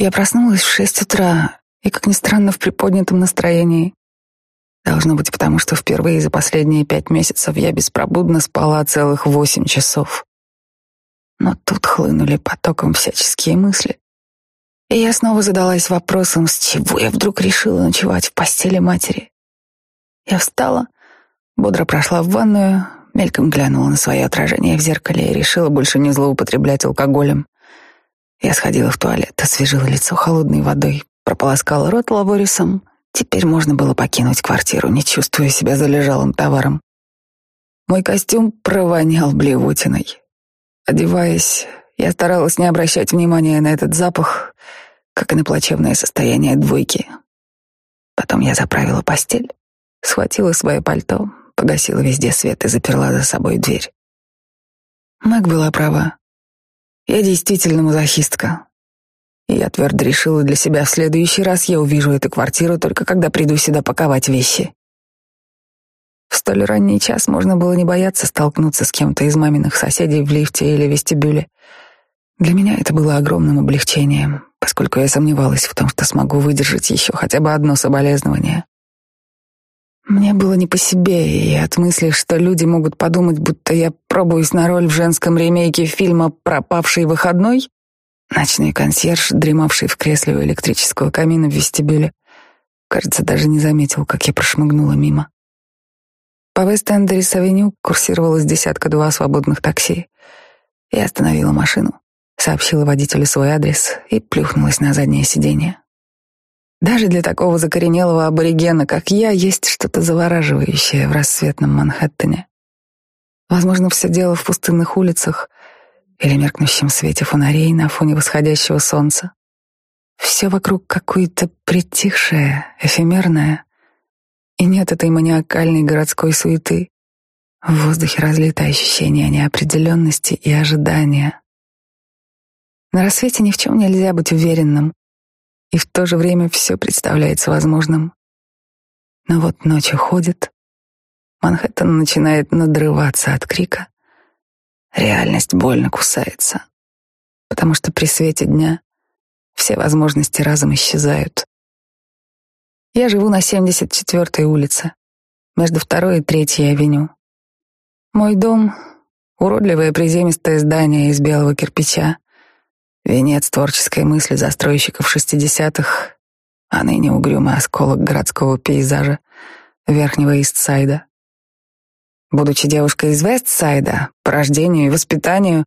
Я проснулась в шесть утра и, как ни странно, в приподнятом настроении. Должно быть потому, что впервые за последние пять месяцев я беспробудно спала целых восемь часов. Но тут хлынули потоком всяческие мысли. И я снова задалась вопросом, с чего я вдруг решила ночевать в постели матери. Я встала, бодро прошла в ванную, мельком глянула на свое отражение в зеркале и решила больше не злоупотреблять алкоголем. Я сходила в туалет, освежила лицо холодной водой, прополоскала рот лаворисом. Теперь можно было покинуть квартиру, не чувствуя себя залежалым товаром. Мой костюм провонял блевотиной. Одеваясь, я старалась не обращать внимания на этот запах, как и на плачевное состояние двойки. Потом я заправила постель, схватила свое пальто, погасила везде свет и заперла за собой дверь. Мэг была права. Я действительно мазохистка. И я твердо решила для себя, в следующий раз я увижу эту квартиру только когда приду сюда паковать вещи. В столь ранний час можно было не бояться столкнуться с кем-то из маминых соседей в лифте или вестибюле. Для меня это было огромным облегчением, поскольку я сомневалась в том, что смогу выдержать еще хотя бы одно соболезнование. Мне было не по себе, и от мысли, что люди могут подумать, будто я пробуюсь на роль в женском ремейке фильма «Пропавший выходной», ночной консьерж, дремавший в кресле у электрического камина в вестибюле, кажется, даже не заметил, как я прошмыгнула мимо. По Вест-Эндерис-авеню курсировалось десятка-два свободных такси. Я остановила машину, сообщила водителю свой адрес и плюхнулась на заднее сиденье. Даже для такого закоренелого аборигена, как я, есть что-то завораживающее в рассветном Манхэттене. Возможно, все дело в пустынных улицах или меркнущем свете фонарей на фоне восходящего солнца. Все вокруг какое-то притихшее, эфемерное, и нет этой маниакальной городской суеты. В воздухе разлито ощущение неопределенности и ожидания. На рассвете ни в чем нельзя быть уверенным, и в то же время все представляется возможным. Но вот ночь уходит, Манхэттен начинает надрываться от крика. Реальность больно кусается, потому что при свете дня все возможности разом исчезают. Я живу на 74-й улице, между второй и третьей авеню. Мой дом — уродливое приземистое здание из белого кирпича, Венец творческой мысли застройщиков шестидесятых, а ныне угрюмый осколок городского пейзажа Верхнего Истсайда. Будучи девушкой из Вестсайда, по рождению и воспитанию,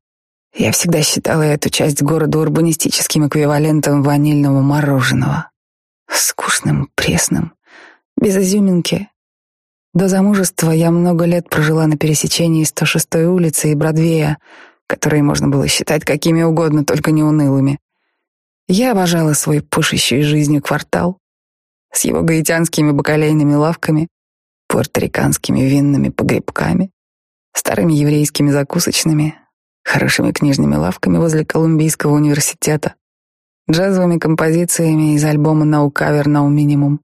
я всегда считала эту часть города урбанистическим эквивалентом ванильного мороженого. Скучным, пресным, без изюминки. До замужества я много лет прожила на пересечении 106-й улицы и Бродвея, которые можно было считать какими угодно, только не унылыми. Я обожала свой пышущий жизнью квартал с его гаитянскими бакалейными лавками, пуэрториканскими винными погребками, старыми еврейскими закусочными, хорошими книжными лавками возле Колумбийского университета, джазовыми композициями из альбома «No Cover, No Minimum»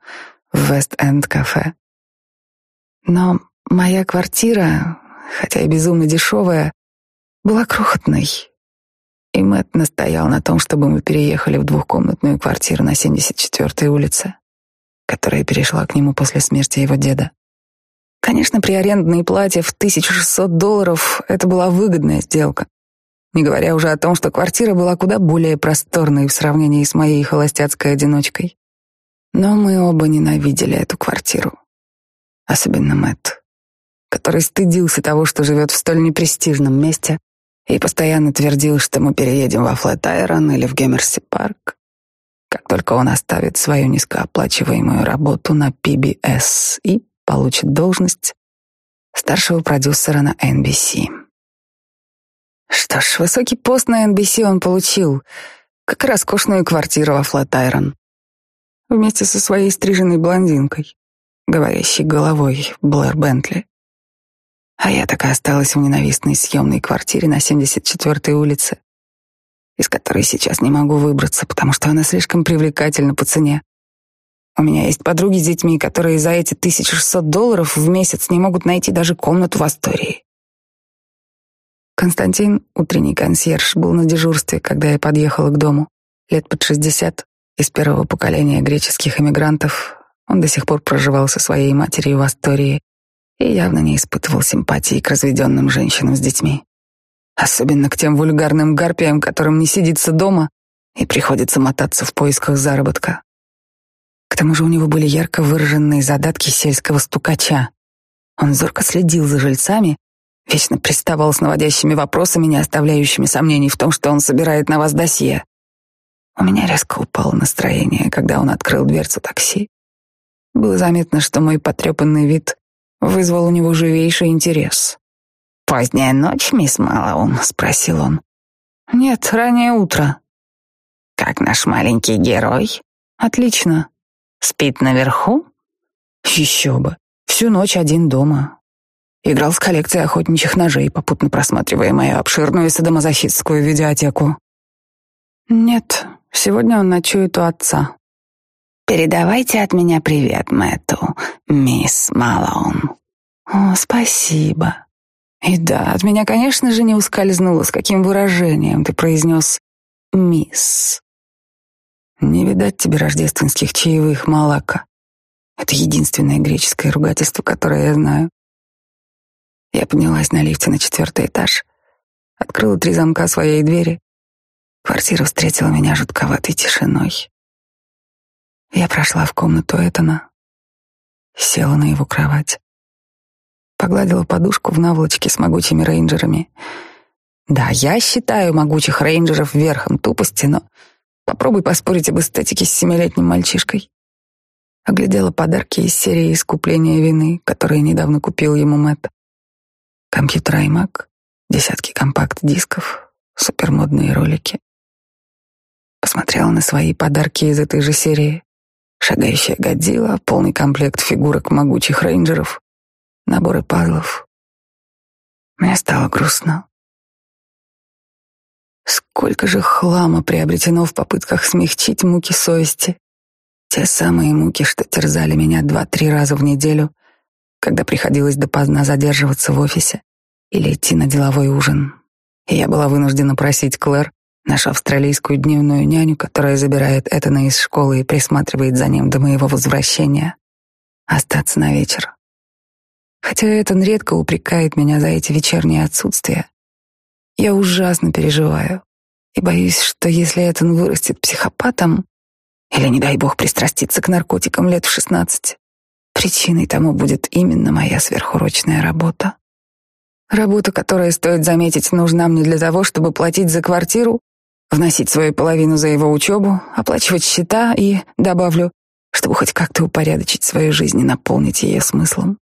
в Вест-Энд кафе. Но моя квартира, хотя и безумно дешевая, была крохотной. И Мэтт настоял на том, чтобы мы переехали в двухкомнатную квартиру на 74-й улице, которая перешла к нему после смерти его деда. Конечно, при арендной плате в 1600 долларов это была выгодная сделка, не говоря уже о том, что квартира была куда более просторной в сравнении с моей холостяцкой одиночкой. Но мы оба ненавидели эту квартиру. Особенно Мэтт, который стыдился того, что живет в столь непрестижном месте и постоянно твердил, что мы переедем во Флэт-Айрон или в Гемерси парк, как только он оставит свою низкооплачиваемую работу на PBS и получит должность старшего продюсера на NBC. Что ж, высокий пост на NBC он получил, как и роскошную квартиру во Флэт-Айрон, вместе со своей стриженной блондинкой, говорящей головой Блэр Бентли. А я так и осталась в ненавистной съемной квартире на 74-й улице, из которой сейчас не могу выбраться, потому что она слишком привлекательна по цене. У меня есть подруги с детьми, которые за эти 1600 долларов в месяц не могут найти даже комнату в Астории. Константин, утренний консьерж, был на дежурстве, когда я подъехала к дому. лет под шестьдесят, из первого поколения греческих эмигрантов, он до сих пор проживал со своей матерью в Астории и явно не испытывал симпатии к разведенным женщинам с детьми. Особенно к тем вульгарным гарпиям, которым не сидится дома и приходится мотаться в поисках заработка. К тому же у него были ярко выраженные задатки сельского стукача. Он зорко следил за жильцами, вечно приставал с наводящими вопросами, не оставляющими сомнений в том, что он собирает на вас досье. У меня резко упало настроение, когда он открыл дверцу такси. Было заметно, что мой потрепанный вид вызвал у него живейший интерес. «Поздняя ночь, мисс Малоун?» — спросил он. «Нет, раннее утро». «Как наш маленький герой?» «Отлично. Спит наверху?» «Еще бы. Всю ночь один дома. Играл с коллекцией охотничьих ножей, попутно просматривая мою обширную садомазохистскую видеотеку. Нет, сегодня он ночует у отца. Передавайте от меня привет Мэтту, мисс Малоун. О, спасибо. И да, от меня, конечно же, не ускользнуло, с каким выражением ты произнес «мисс». Не видать тебе рождественских чаевых, Малака. Это единственное греческое ругательство, которое я знаю. Я поднялась на лифте на четвертый этаж, открыла три замка своей двери. Квартира встретила меня жутковатой тишиной. Я прошла в комнату Этана, села на его кровать, погладила подушку в наволочке с могучими рейнджерами. Да, я считаю могучих рейнджеров верхом тупости, но попробуй поспорить об эстетике с семилетним мальчишкой. Оглядела подарки из серии искупления вины, которые недавно купил ему Мэтт. Компьютер iMac, десятки компакт-дисков, супермодные ролики. Посмотрела на свои подарки из этой же серии. Шагающая Годзилла, полный комплект фигурок могучих рейнджеров, наборы пазлов. Мне стало грустно. Сколько же хлама приобретено в попытках смягчить муки совести. Те самые муки, что терзали меня два-три раза в неделю, когда приходилось допоздна задерживаться в офисе или идти на деловой ужин. И я была вынуждена просить Клэр, нашу австралийскую дневную няню, которая забирает Этана из школы и присматривает за ним до моего возвращения, остаться на вечер. Хотя Этан редко упрекает меня за эти вечерние отсутствия, я ужасно переживаю и боюсь, что если Этан вырастет психопатом или, не дай бог, пристрастится к наркотикам лет в шестнадцать, Причиной тому будет именно моя сверхурочная работа. Работа, которая, стоит заметить, нужна мне для того, чтобы платить за квартиру, вносить свою половину за его учебу, оплачивать счета и, добавлю, чтобы хоть как-то упорядочить свою жизнь и наполнить ее смыслом.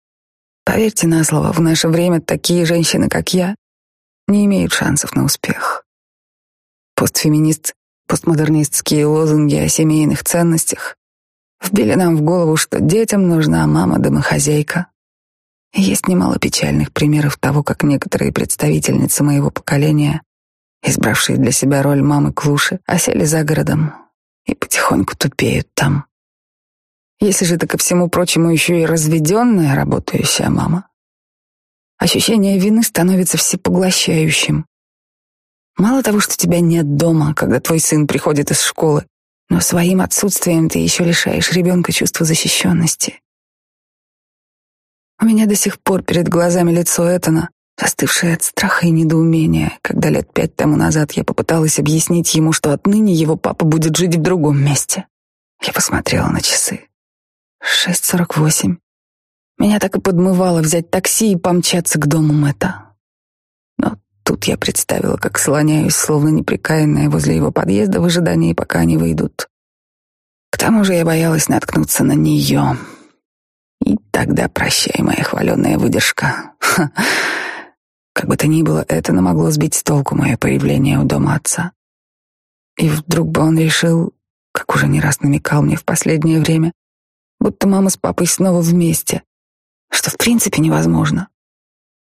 Поверьте на слово, в наше время такие женщины, как я, не имеют шансов на успех. Постфеминист, постмодернистские лозунги о семейных ценностях вбили нам в голову, что детям нужна мама-домохозяйка. есть немало печальных примеров того, как некоторые представительницы моего поколения, избравшие для себя роль мамы Клуши, осели за городом и потихоньку тупеют там. Если же ты ко всему прочему еще и разведенная работающая мама, ощущение вины становится всепоглощающим. Мало того, что тебя нет дома, когда твой сын приходит из школы, но своим отсутствием ты еще лишаешь ребенка чувства защищенности. У меня до сих пор перед глазами лицо Этана, застывшее от страха и недоумения, когда лет пять тому назад я попыталась объяснить ему, что отныне его папа будет жить в другом месте. Я посмотрела на часы. Шесть сорок восемь. Меня так и подмывало взять такси и помчаться к дому Мэтта. Тут я представила, как слоняюсь, словно неприкаянная возле его подъезда в ожидании, пока они выйдут. К тому же я боялась наткнуться на нее. И тогда прощай, моя хваленая выдержка. Ха. Как бы то ни было, это могло сбить с толку мое появление у дома отца. И вдруг бы он решил, как уже не раз намекал мне в последнее время, будто мама с папой снова вместе, что в принципе невозможно.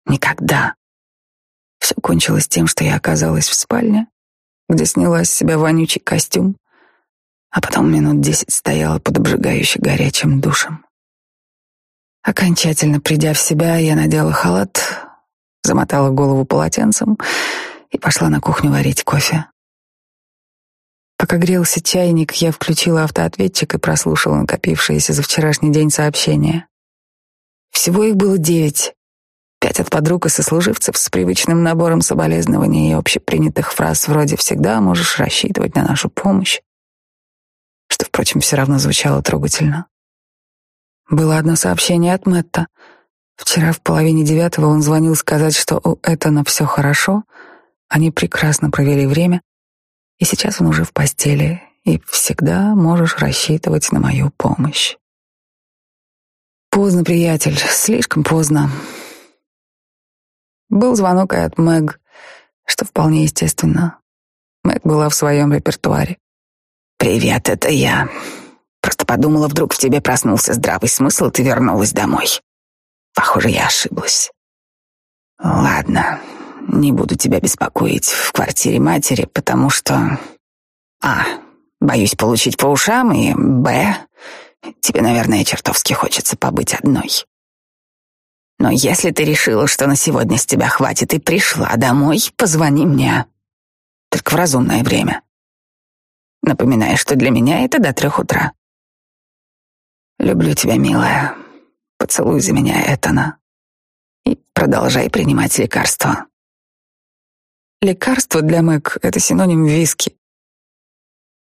Никогда. Все кончилось тем, что я оказалась в спальне, где сняла с себя вонючий костюм, а потом минут десять стояла под обжигающе горячим душем. Окончательно придя в себя, я надела халат, замотала голову полотенцем и пошла на кухню варить кофе. Пока грелся чайник, я включила автоответчик и прослушала накопившиеся за вчерашний день сообщения. Всего их было девять. Пять от подруг и сослуживцев с привычным набором соболезнований и общепринятых фраз вроде «всегда можешь рассчитывать на нашу помощь», что, впрочем, все равно звучало трогательно. Было одно сообщение от Мэтта. Вчера в половине девятого он звонил сказать, что у Этана все хорошо, они прекрасно провели время, и сейчас он уже в постели, и всегда можешь рассчитывать на мою помощь. Поздно, приятель, слишком поздно. Был звонок и от Мэг, что вполне естественно. Мэг была в своем репертуаре. «Привет, это я. Просто подумала, вдруг в тебе проснулся здравый смысл, ты вернулась домой. Похоже, я ошиблась. Ладно, не буду тебя беспокоить в квартире матери, потому что... А, боюсь получить по ушам, и Б, тебе, наверное, чертовски хочется побыть одной. Но если ты решила, что на сегодня с тебя хватит и пришла домой, позвони мне. Только в разумное время. Напоминаю, что для меня это до трех утра. Люблю тебя, милая. Поцелуй за меня, Этана. И продолжай принимать лекарства. Лекарство для Мэг — это синоним виски.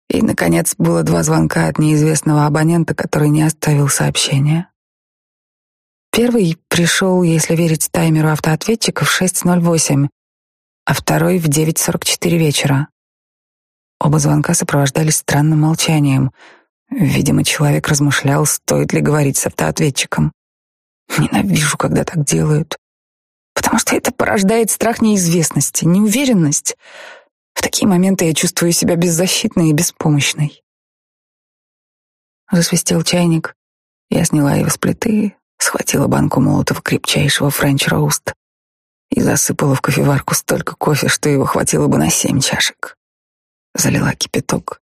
И, наконец, было два звонка от неизвестного абонента, который не оставил сообщения. Первый пришел, если верить таймеру автоответчика, в 6.08, а второй — в 9.44 вечера. Оба звонка сопровождались странным молчанием. Видимо, человек размышлял, стоит ли говорить с автоответчиком. Ненавижу, когда так делают потому что это порождает страх неизвестности, неуверенность. В такие моменты я чувствую себя беззащитной и беспомощной. Засвистел чайник. Я сняла его с плиты, схватила банку молотого крепчайшего French roast и засыпала в кофеварку столько кофе, что его хватило бы на семь чашек. Залила кипяток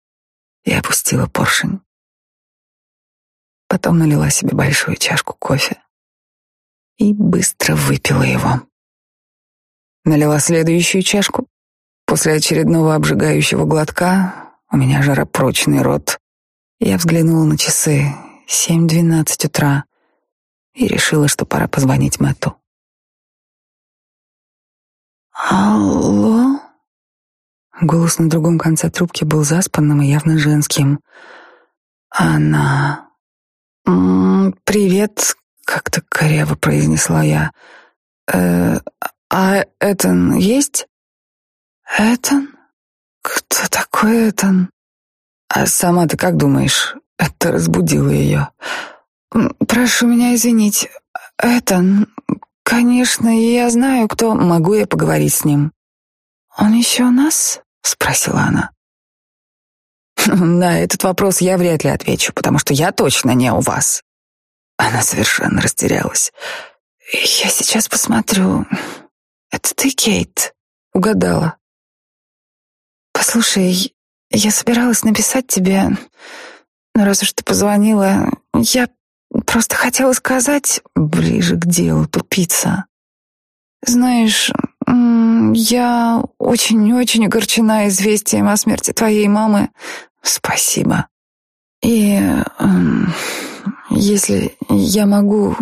и опустила поршень. Потом налила себе большую чашку кофе и быстро выпила его. Налила следующую чашку. После очередного обжигающего глотка у меня жаропрочный рот. Я взглянула на часы. Семь двенадцать утра. И решила, что пора позвонить Мэтту. «Алло?» Голос на другом конце трубки был заспанным и явно женским. «Она...» «Привет, как-то коряво произнесла я. «Э, «А Этан есть?» «Этан? Кто такой Этан?» «А сама ты как думаешь?» Это разбудило ее. «Прошу меня извинить. Этан, конечно, я знаю, кто... Могу я поговорить с ним?» «Он еще у нас?» — спросила она. «На этот вопрос я вряд ли отвечу, потому что я точно не у вас». Она совершенно растерялась. «Я сейчас посмотрю. Это ты, Кейт?» Угадала. «Послушай, я собиралась написать тебе, но раз уж ты позвонила, я просто хотела сказать ближе к делу, тупица. Знаешь, я очень-очень огорчена известием о смерти твоей мамы. Спасибо. И если я могу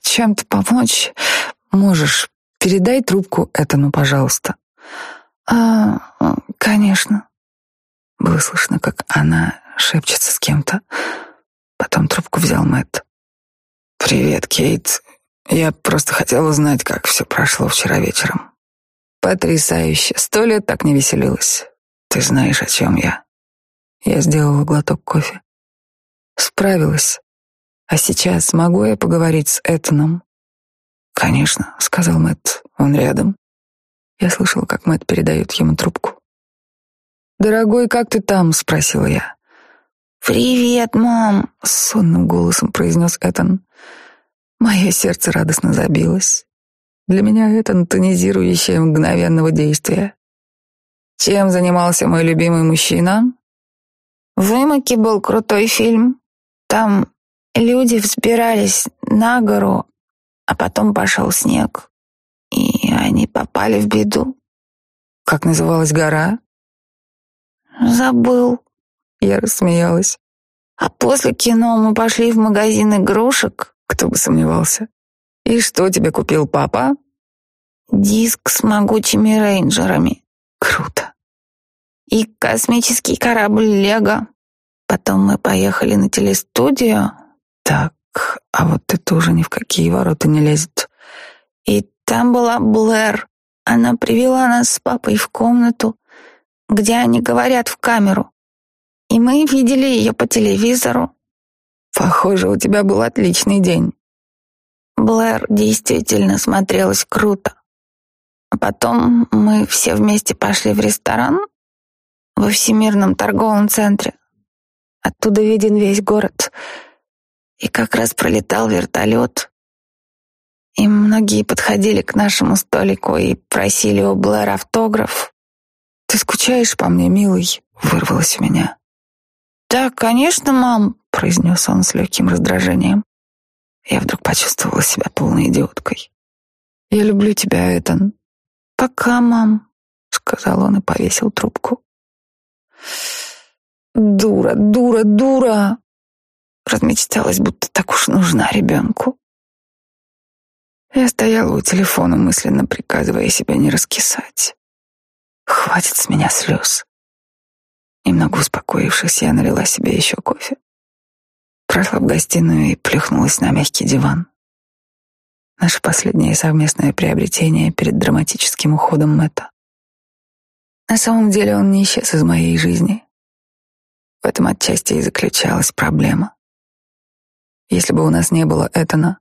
чем-то помочь, можешь. Передай трубку этому, пожалуйста. А, конечно. Было слышно, как она шепчется с кем-то. Потом трубку взял Мэтт. Привет, Кейт. Я просто хотел узнать, как все прошло вчера вечером. Потрясающе. Сто лет так не веселилась. Ты знаешь, о чем я. Я сделала глоток кофе. Справилась. А сейчас могу я поговорить с Этаном? Конечно, сказал Мэтт. Он рядом. Я слышал, как Мэтт передает ему трубку. Дорогой, как ты там? спросила я. Привет, мам, сонным голосом произнес Этан. Мое сердце радостно забилось. Для меня это тонизирующее мгновенного действия. Чем занимался мой любимый мужчина? В был крутой фильм. Там Люди взбирались на гору, а потом пошел снег, и они попали в беду. Как называлась гора? Забыл. Я рассмеялась. А после кино мы пошли в магазин игрушек. Кто бы сомневался. И что тебе купил папа? Диск с могучими рейнджерами. Круто. И космический корабль Лего. Потом мы поехали на телестудию. Так, а вот это уже ни в какие ворота не лезет. И там была Блэр. Она привела нас с папой в комнату, где они говорят в камеру. И мы видели ее по телевизору. Похоже, у тебя был отличный день. Блэр действительно смотрелась круто. А потом мы все вместе пошли в ресторан во Всемирном торговом центре. Оттуда виден весь город. И как раз пролетал вертолет. И многие подходили к нашему столику и просили у Блэр автограф. «Ты скучаешь по мне, милый?» — вырвалось у меня. «Да, конечно, мам», — произнес он с легким раздражением. Я вдруг почувствовала себя полной идиоткой. «Я люблю тебя, Этан». «Пока, мам», — сказал он и повесил трубку. «Дура, дура, дура!» Размечталась, будто так уж нужна ребенку. Я стояла у телефона, мысленно приказывая себе не раскисать. Хватит с меня слез. Немного успокоившись, я налила себе еще кофе. Прошла в гостиную и плюхнулась на мягкий диван. Наше последнее совместное приобретение перед драматическим уходом Мэтта. На самом деле он не исчез из моей жизни. В этом отчасти и заключалась проблема. Если бы у нас не было Этана,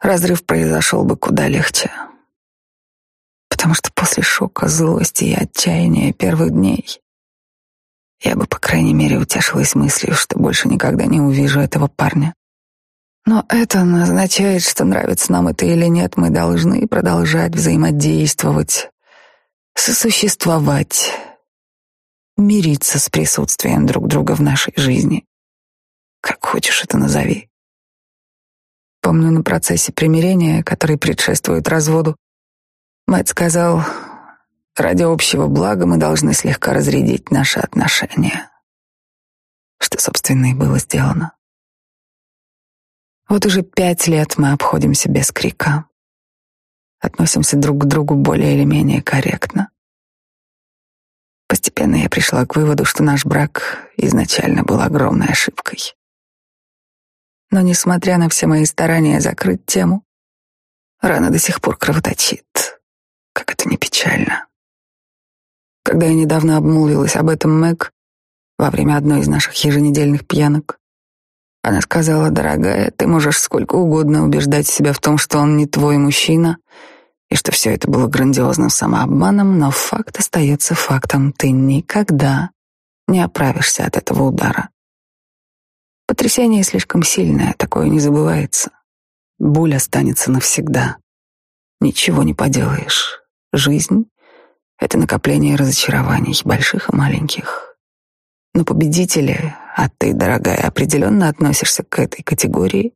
разрыв произошел бы куда легче. Потому что после шока, злости и отчаяния первых дней я бы, по крайней мере, утешилась мыслью, что больше никогда не увижу этого парня. Но это означает, что нравится нам это или нет, мы должны продолжать взаимодействовать, сосуществовать, мириться с присутствием друг друга в нашей жизни. Как хочешь это назови. Помню на процессе примирения, который предшествует разводу, Мэтт сказал, Ради общего блага мы должны слегка разрядить наши отношения. Что, собственно, и было сделано. Вот уже пять лет мы обходимся без крика. Относимся друг к другу более или менее корректно. Постепенно я пришла к выводу, что наш брак изначально был огромной ошибкой. Но, несмотря на все мои старания закрыть тему, рана до сих пор кровоточит. Как это не печально. Когда я недавно обмолвилась об этом Мэг во время одной из наших еженедельных пьянок, она сказала, дорогая, ты можешь сколько угодно убеждать себя в том, что он не твой мужчина, и что все это было грандиозным самообманом, но факт остается фактом. Ты никогда не оправишься от этого удара. Потрясение слишком сильное, такое не забывается. Боль останется навсегда. Ничего не поделаешь. Жизнь это накопление разочарований, больших и маленьких. Но победители, а ты, дорогая, определенно относишься к этой категории,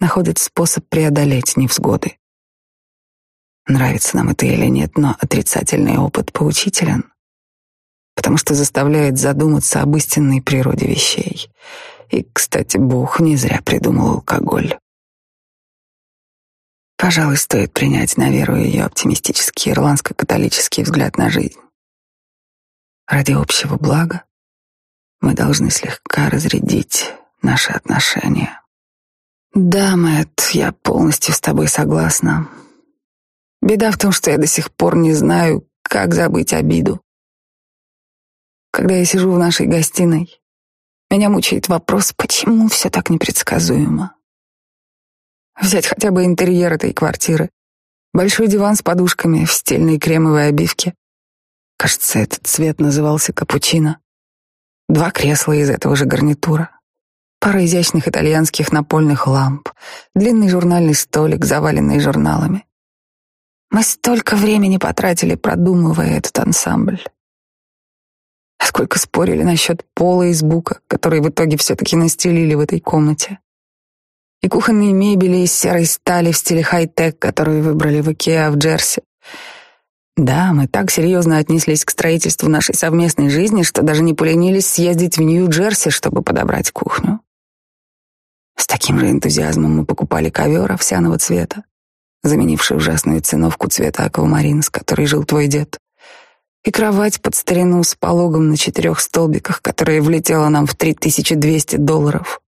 находят способ преодолеть невзгоды. Нравится нам это или нет, но отрицательный опыт поучителен, потому что заставляет задуматься об истинной природе вещей. И, кстати, Бог не зря придумал алкоголь. Пожалуй, стоит принять на веру ее оптимистический ирландско-католический взгляд на жизнь. Ради общего блага мы должны слегка разрядить наши отношения. Да, Мэтт, я полностью с тобой согласна. Беда в том, что я до сих пор не знаю, как забыть обиду. Когда я сижу в нашей гостиной, меня мучает вопрос, почему все так непредсказуемо. Взять хотя бы интерьер этой квартиры. Большой диван с подушками в стильной кремовой обивке. Кажется, этот цвет назывался капучино. Два кресла из этого же гарнитура. Пара изящных итальянских напольных ламп. Длинный журнальный столик, заваленный журналами. Мы столько времени потратили, продумывая этот ансамбль. А сколько спорили насчет пола из бука, который в итоге все-таки настелили в этой комнате и кухонные мебели из серой стали в стиле хай-тек, которую выбрали в Икеа в Джерси. Да, мы так серьезно отнеслись к строительству нашей совместной жизни, что даже не поленились съездить в Нью-Джерси, чтобы подобрать кухню. С таким же энтузиазмом мы покупали ковер овсяного цвета, заменивший ужасную циновку цвета аквамарин, с которой жил твой дед, и кровать под старину с пологом на четырех столбиках, которая влетела нам в 3200 долларов.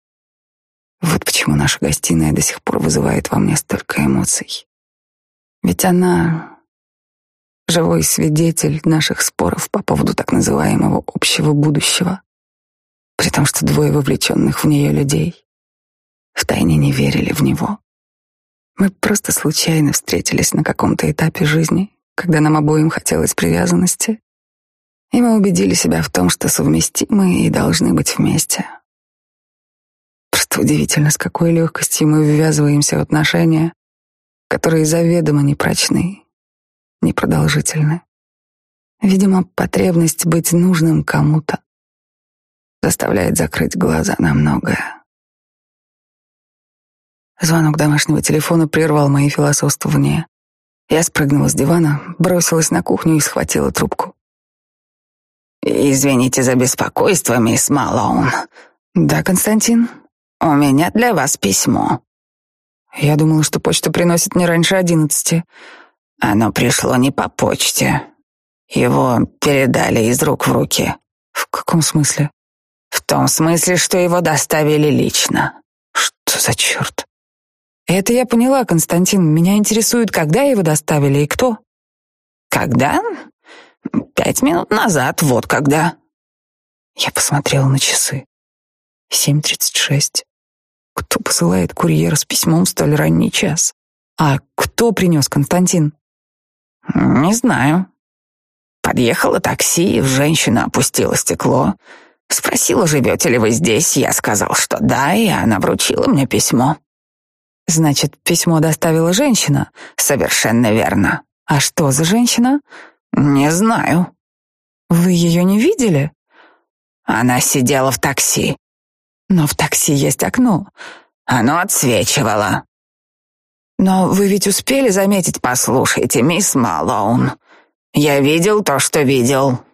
Вот почему наша гостиная до сих пор вызывает во мне столько эмоций. Ведь она живой свидетель наших споров по поводу так называемого общего будущего, при том, что двое вовлеченных в нее людей втайне не верили в него. Мы просто случайно встретились на каком-то этапе жизни, когда нам обоим хотелось привязанности, и мы убедили себя в том, что совместимы и должны быть вместе. Просто удивительно, с какой легкостью мы ввязываемся в отношения, которые заведомо непрочны, непродолжительны. Видимо, потребность быть нужным кому-то заставляет закрыть глаза на многое. Звонок домашнего телефона прервал мои философствования. Я спрыгнула с дивана, бросилась на кухню и схватила трубку. «Извините за беспокойство, мисс Малоун». «Да, Константин?» «У меня для вас письмо». Я думала, что почта приносит не раньше одиннадцати. Оно пришло не по почте. Его передали из рук в руки. В каком смысле? В том смысле, что его доставили лично. Что за черт? Это я поняла, Константин. Меня интересует, когда его доставили и кто. Когда? Пять минут назад, вот когда. Я посмотрела на часы. Семь тридцать шесть. Кто посылает курьера с письмом в столь ранний час? А кто принес, Константин? Не знаю. Подъехало такси, женщина опустила стекло. Спросила, живете ли вы здесь. Я сказал, что да, и она вручила мне письмо. Значит, письмо доставила женщина? Совершенно верно. А что за женщина? Не знаю. Вы ее не видели? Она сидела в такси. Но в такси есть окно. Оно отсвечивало. Но вы ведь успели заметить... Послушайте, мисс Малоун, я видел то, что видел.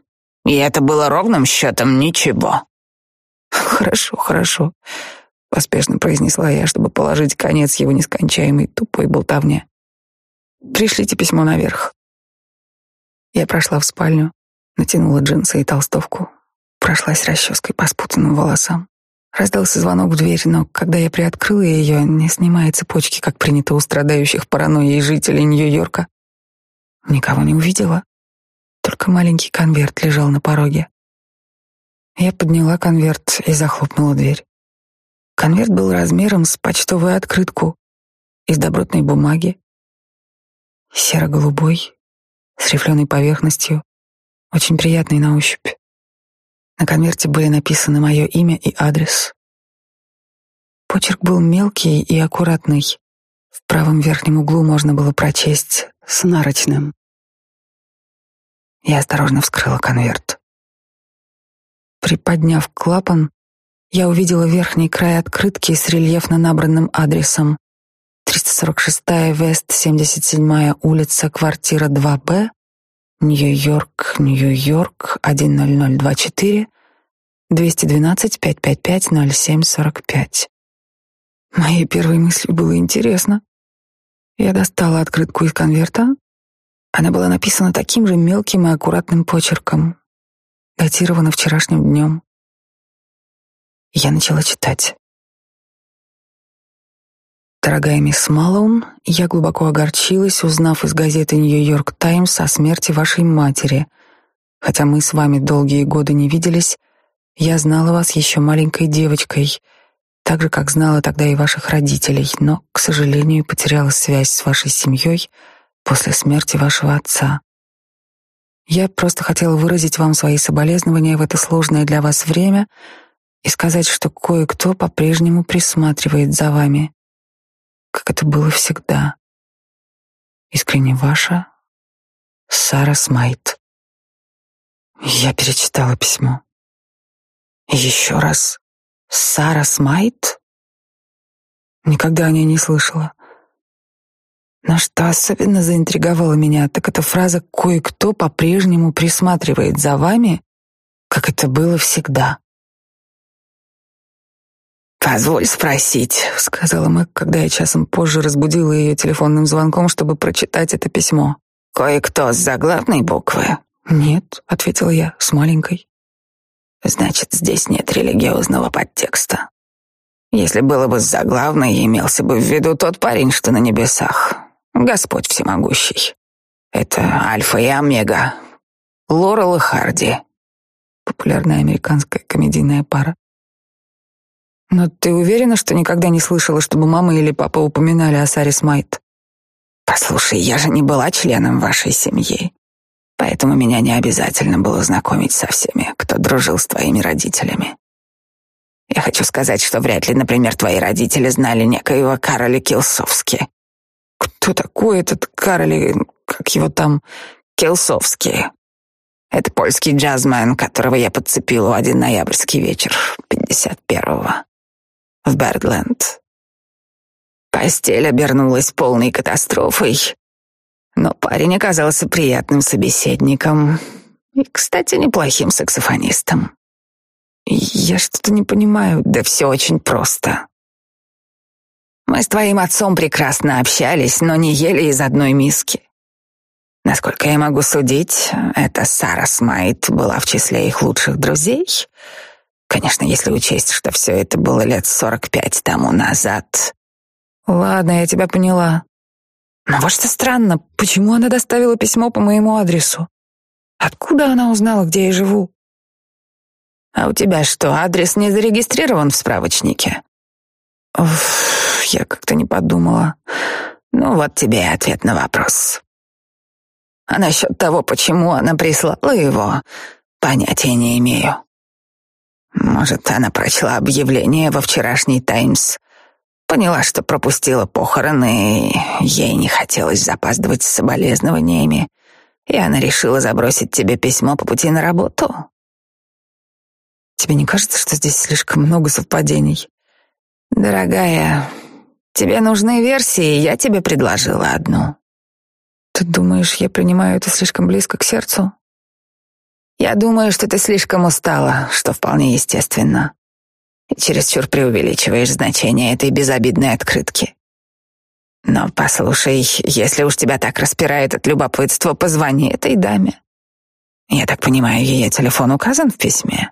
И это было ровным счетом ничего. Хорошо, хорошо. Поспешно произнесла я, чтобы положить конец его нескончаемой тупой болтовне. Пришлите письмо наверх. Я прошла в спальню, натянула джинсы и толстовку, прошлась расческой по спутанным волосам. Раздался звонок в дверь, но когда я приоткрыла ее, не снимая цепочки, как принято у страдающих паранойей жителей Нью-Йорка, никого не увидела. Только маленький конверт лежал на пороге. Я подняла конверт и захлопнула дверь. Конверт был размером с почтовую открытку из добротной бумаги, серо-голубой, с рифленой поверхностью, очень приятный на ощупь. На конверте были написаны мое имя и адрес. Почерк был мелкий и аккуратный. В правом верхнем углу можно было прочесть с нарочным. Я осторожно вскрыла конверт. Приподняв клапан, я увидела верхний край открытки с рельефно набранным адресом 346-я Вест, 77-я улица, квартира 2Б, Нью-Йорк, Нью-Йорк, 10024, 212-555-0745. Моей первой мыслью было интересно. Я достала открытку из конверта. Она была написана таким же мелким и аккуратным почерком, датирована вчерашним днем. Я начала читать. Дорогая мисс Малоун, я глубоко огорчилась, узнав из газеты «Нью-Йорк Таймс» о смерти вашей матери. Хотя мы с вами долгие годы не виделись, я знала вас еще маленькой девочкой, так же, как знала тогда и ваших родителей, но, к сожалению, потеряла связь с вашей семьей после смерти вашего отца. Я просто хотела выразить вам свои соболезнования в это сложное для вас время и сказать, что кое-кто по-прежнему присматривает за вами как это было всегда. Искренне ваша Сара Смайт. Я перечитала письмо. еще раз. Сара Смайт? Никогда о ней не слышала. Но что особенно заинтриговало меня, так это фраза «кое-кто по-прежнему присматривает за вами», как это было всегда. «Позволь спросить», — сказала Мэг, когда я часом позже разбудила ее телефонным звонком, чтобы прочитать это письмо. «Кое-кто с заглавной буквы?» «Нет», — ответила я, — «с маленькой». «Значит, здесь нет религиозного подтекста. Если было бы с заглавной, имелся бы в виду тот парень, что на небесах. Господь всемогущий. Это Альфа и Омега. Лорел и Харди». Популярная американская комедийная пара. Но ты уверена, что никогда не слышала, чтобы мама или папа упоминали о Саре Смайт? Послушай, я же не была членом вашей семьи, поэтому меня не обязательно было знакомить со всеми, кто дружил с твоими родителями. Я хочу сказать, что вряд ли, например, твои родители знали некоего Кароля Килсовски. Кто такой этот Кароли, как его там, Килсовский? Это польский джазмен, которого я подцепил в один ноябрьский вечер, 51-го в Бердленд. Постель обернулась полной катастрофой, но парень оказался приятным собеседником и, кстати, неплохим саксофонистом. Я что-то не понимаю. Да все очень просто. Мы с твоим отцом прекрасно общались, но не ели из одной миски. Насколько я могу судить, эта Сара Смайт была в числе их лучших друзей — Конечно, если учесть, что все это было лет сорок пять тому назад. Ладно, я тебя поняла. Но вот что странно, почему она доставила письмо по моему адресу? Откуда она узнала, где я живу? А у тебя что, адрес не зарегистрирован в справочнике? Уф, я как-то не подумала. Ну вот тебе и ответ на вопрос. А насчет того, почему она прислала его, понятия не имею. Может, она прочла объявление во вчерашний «Таймс», поняла, что пропустила похороны, и ей не хотелось запаздывать с соболезнованиями, и она решила забросить тебе письмо по пути на работу. Тебе не кажется, что здесь слишком много совпадений? Дорогая, тебе нужны версии, я тебе предложила одну. Ты думаешь, я принимаю это слишком близко к сердцу? Я думаю, что ты слишком устала, что вполне естественно. И чересчур преувеличиваешь значение этой безобидной открытки. Но послушай, если уж тебя так распирает от любопытства, позвони этой даме. Я так понимаю, ее телефон указан в письме?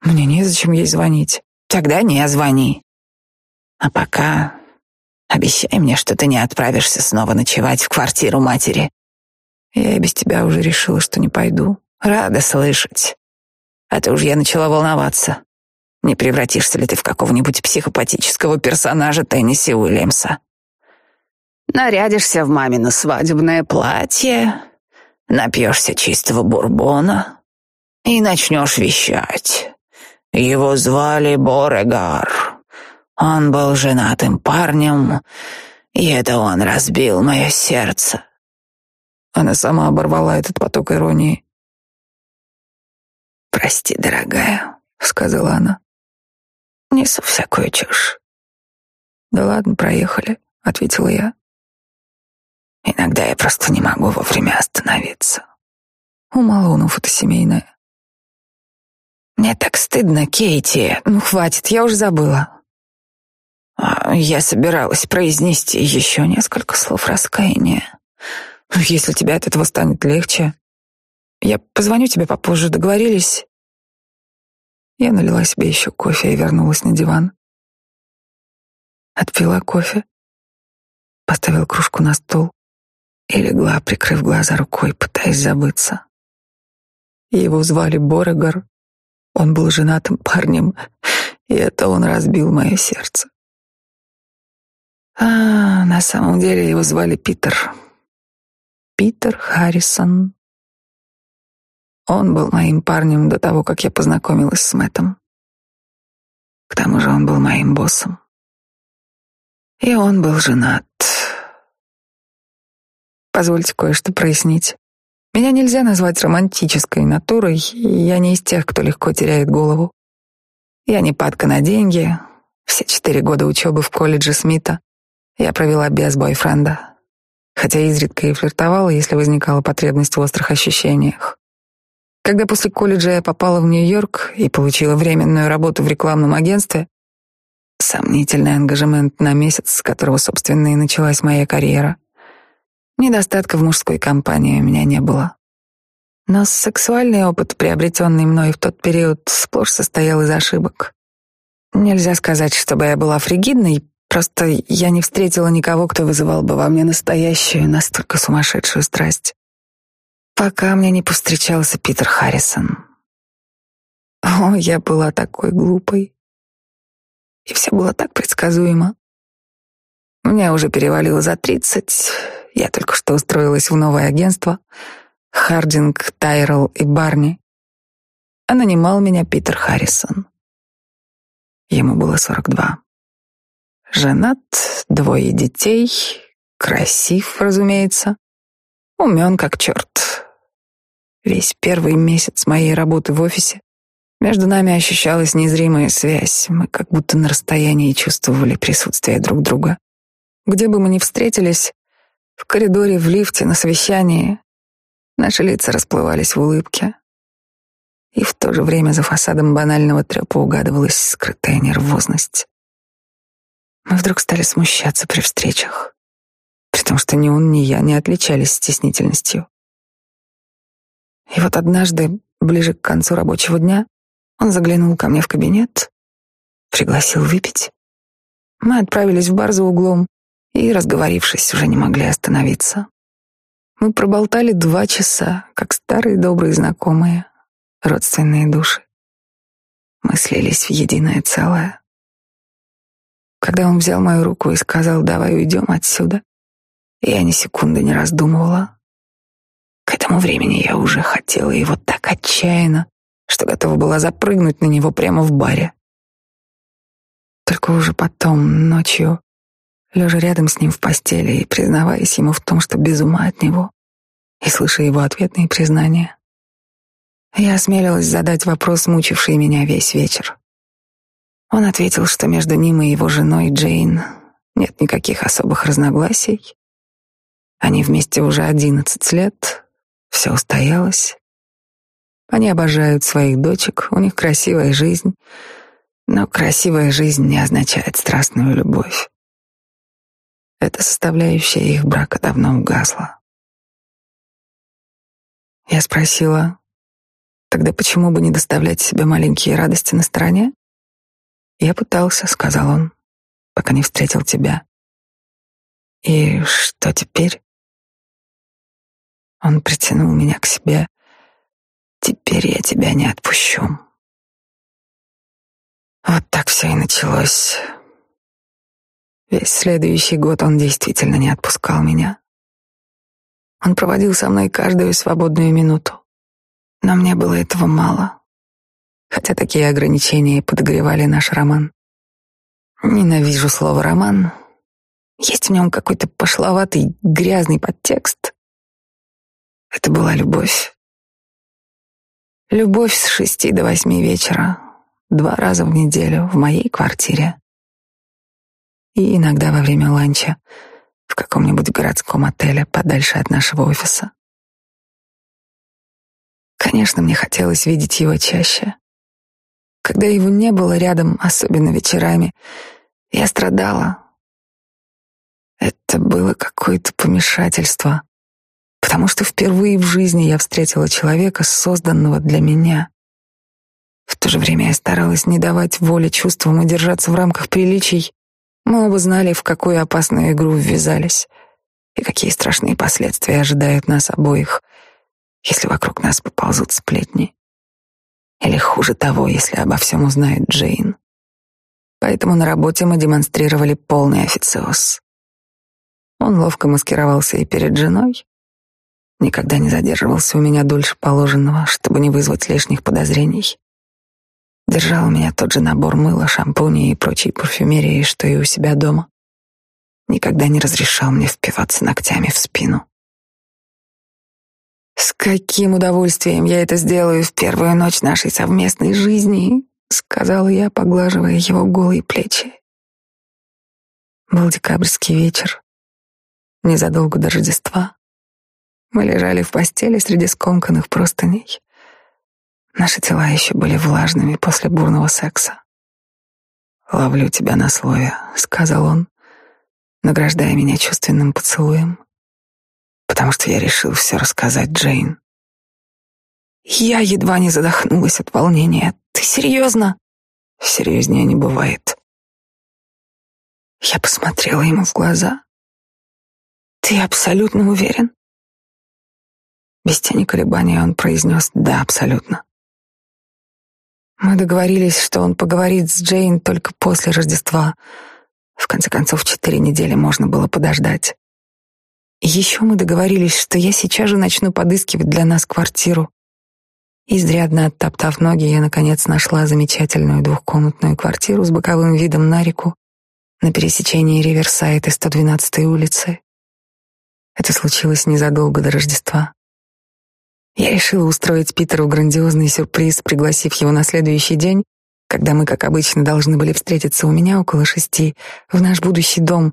Мне незачем ей звонить. Тогда не звони. А пока обещай мне, что ты не отправишься снова ночевать в квартиру матери. Я и без тебя уже решила, что не пойду. Рада слышать. А то уж я начала волноваться. Не превратишься ли ты в какого-нибудь психопатического персонажа Тенниси Уильямса? Нарядишься в мамино свадебное платье, напьешься чистого бурбона и начнешь вещать. Его звали Борегар. Он был женатым парнем, и это он разбил мое сердце. Она сама оборвала этот поток иронии. «Прости, дорогая», — сказала она. «Несу всякую чушь». «Да ладно, проехали», — ответила я. «Иногда я просто не могу вовремя остановиться». У Малонов это семейное. Мне так стыдно, Кейти. Ну, хватит, я уже забыла. А я собиралась произнести еще несколько слов раскаяния. Если тебе от этого станет легче, я позвоню тебе попозже, договорились?» Я налила себе еще кофе и вернулась на диван. Отпила кофе, поставила кружку на стол и легла, прикрыв глаза рукой, пытаясь забыться. Его звали Борогар, он был женатым парнем, и это он разбил мое сердце. А на самом деле его звали Питер. Питер Харрисон. Он был моим парнем до того, как я познакомилась с Мэттом. К тому же он был моим боссом. И он был женат. Позвольте кое-что прояснить. Меня нельзя назвать романтической натурой, и я не из тех, кто легко теряет голову. Я не падка на деньги. Все четыре года учебы в колледже Смита я провела без бойфренда. хотя изредка и флиртовала, если возникала потребность в острых ощущениях. Когда после колледжа я попала в Нью-Йорк и получила временную работу в рекламном агентстве, сомнительный ангажемент на месяц, с которого, собственно, и началась моя карьера, недостатка в мужской компании у меня не было. Но сексуальный опыт, приобретенный мной в тот период, сплошь состоял из ошибок. Нельзя сказать, чтобы я была фригидной, просто я не встретила никого, кто вызывал бы во мне настоящую, настолько сумасшедшую страсть. Пока мне не повстречался Питер Харрисон. О, я была такой глупой. И все было так предсказуемо. Мне уже перевалило за тридцать. Я только что устроилась в новое агентство — Хардинг, Тайрелл и Барни. А нанимал меня Питер Харрисон. Ему было сорок два. Женат, двое детей, красив, разумеется, умен как черт. Весь первый месяц моей работы в офисе между нами ощущалась незримая связь. Мы как будто на расстоянии чувствовали присутствие друг друга. Где бы мы ни встретились, в коридоре, в лифте, на совещании, Наши лица расплывались в улыбке, и в то же время за фасадом банального трёпа угадывалась скрытая нервозность. Мы вдруг стали смущаться при встречах, при том, что ни он, ни я не отличались стеснительностью. И вот однажды, ближе к концу рабочего дня, он заглянул ко мне в кабинет, пригласил выпить. Мы отправились в бар за углом и, разговорившись, уже не могли остановиться. Мы проболтали два часа, как старые добрые знакомые, родственные души. Мы слились в единое целое. Когда он взял мою руку и сказал «давай уйдем отсюда», я ни секунды не раздумывала. К этому времени я уже хотела его так отчаянно, что готова была запрыгнуть на него прямо в баре. Только уже потом, ночью, лежа рядом с ним в постели и признаваясь ему в том, что без ума от него, и слыша его ответные признания, я осмелилась задать вопрос, мучивший меня весь вечер. Он ответил, что между ним и его женой Джейн нет никаких особых разногласий. Они вместе уже одиннадцать лет, все устоялось. Они обожают своих дочек, у них красивая жизнь, но красивая жизнь не означает страстную любовь. Эта составляющая их брака давно угасла. Я спросила, тогда почему бы не доставлять себе маленькие радости на стороне? Я пытался, сказал он, пока не встретил тебя. И что теперь? Он притянул меня к себе. Теперь я тебя не отпущу. Вот так все и началось. Весь следующий год он действительно не отпускал меня. Он проводил со мной каждую свободную минуту. Но мне было этого мало. Хотя такие ограничения подогревали наш роман. Ненавижу слово «роман». Есть в нем какой-то пошловатый, грязный подтекст. Это была любовь. Любовь с шести до восьми вечера, два раза в неделю в моей квартире. И иногда во время ланча в каком-нибудь городском отеле подальше от нашего офиса. Конечно, мне хотелось видеть его чаще. Когда его не было рядом, особенно вечерами, я страдала. Это было какое-то помешательство, потому что впервые в жизни я встретила человека, созданного для меня. В то же время я старалась не давать воли чувствам и держаться в рамках приличий, мы оба знали, в какую опасную игру ввязались и какие страшные последствия ожидают нас обоих, если вокруг нас поползут сплетни. Или хуже того, если обо всем узнает Джейн. Поэтому на работе мы демонстрировали полный официоз. Он ловко маскировался и перед женой, никогда не задерживался у меня дольше положенного, чтобы не вызвать лишних подозрений. Держал у меня тот же набор мыла, шампуней и прочей парфюмерии, что и у себя дома. Никогда не разрешал мне впиваться ногтями в спину. С каким удовольствием я это сделаю в первую ночь нашей совместной жизни, сказала я, поглаживая его голые плечи. Был декабрьский вечер. незадолго до Рождества. Мы лежали в постели среди скомканных простыней. Наши тела еще были влажными после бурного секса. «Ловлю тебя на слове», — сказал он, награждая меня чувственным поцелуем, потому что я решил все рассказать Джейн. Я едва не задохнулась от волнения. «Ты серьезно?» «Серьезнее не бывает». Я посмотрела ему в глаза. «Ты абсолютно уверен?» Без тени колебания он произнес «да, абсолютно». Мы договорились, что он поговорит с Джейн только после Рождества. В конце концов, четыре недели можно было подождать. еще мы договорились, что я сейчас же начну подыскивать для нас квартиру. Изрядно оттоптав ноги, я, наконец, нашла замечательную двухкомнатную квартиру с боковым видом на реку на пересечении Риверсайд и 112-й улицы. Это случилось незадолго до Рождества. Я решила устроить Питеру грандиозный сюрприз, пригласив его на следующий день, когда мы, как обычно, должны были встретиться у меня около шести, в наш будущий дом.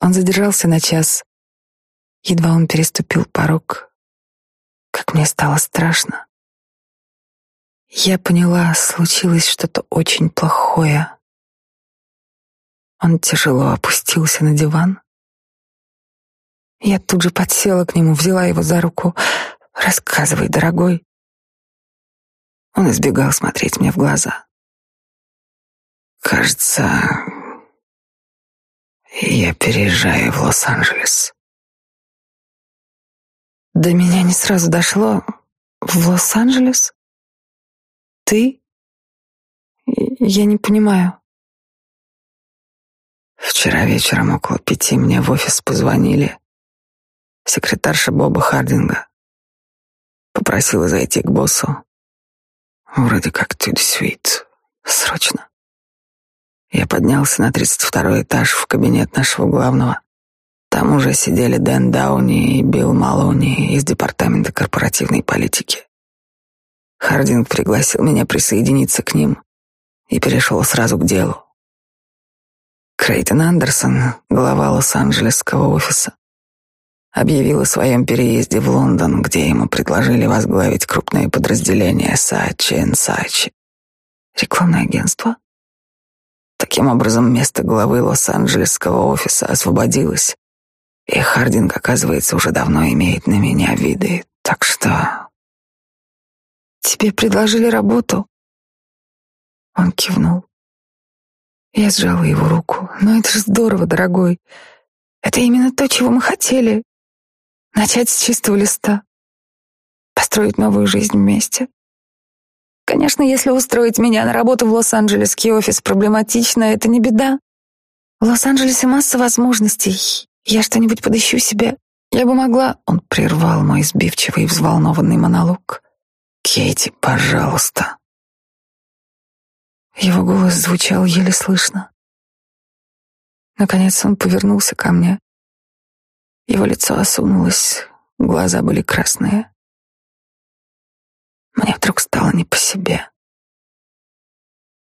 Он задержался на час. Едва он переступил порог, как мне стало страшно. Я поняла, случилось что-то очень плохое. Он тяжело опустился на диван. Я тут же подсела к нему, взяла его за руку. Рассказывай, дорогой. Он избегал смотреть мне в глаза. Кажется, я переезжаю в Лос-Анджелес. До меня не сразу дошло. В Лос-Анджелес? Ты? Я не понимаю. Вчера вечером около пяти мне в офис позвонили. Секретарша Боба Хардинга. Попросила зайти к боссу. Вроде как the suite. Срочно. Я поднялся на 32 этаж в кабинет нашего главного. Там уже сидели Дэн Дауни и Билл Малони из департамента корпоративной политики. Хардинг пригласил меня присоединиться к ним и перешел сразу к делу. Крейтон Андерсон, глава Лос-Анджелесского офиса, объявил о своем переезде в Лондон, где ему предложили возглавить крупное подразделение Сачи Сачи. Рекламное агентство? Таким образом, место главы Лос-Анджелесского офиса освободилось, и Хардинг, оказывается, уже давно имеет на меня виды, так что... Тебе предложили работу? Он кивнул. Я сжала его руку. Но это же здорово, дорогой. Это именно то, чего мы хотели. Начать с чистого листа. Построить новую жизнь вместе. Конечно, если устроить меня на работу в Лос-Анджелесский офис проблематично, это не беда. В Лос-Анджелесе масса возможностей. Я что-нибудь подыщу себе. Я бы могла... Он прервал мой сбивчивый и взволнованный монолог. Кейти, пожалуйста. Его голос звучал еле слышно. Наконец он повернулся ко мне. Его лицо осунулось, глаза были красные. Мне вдруг стало не по себе.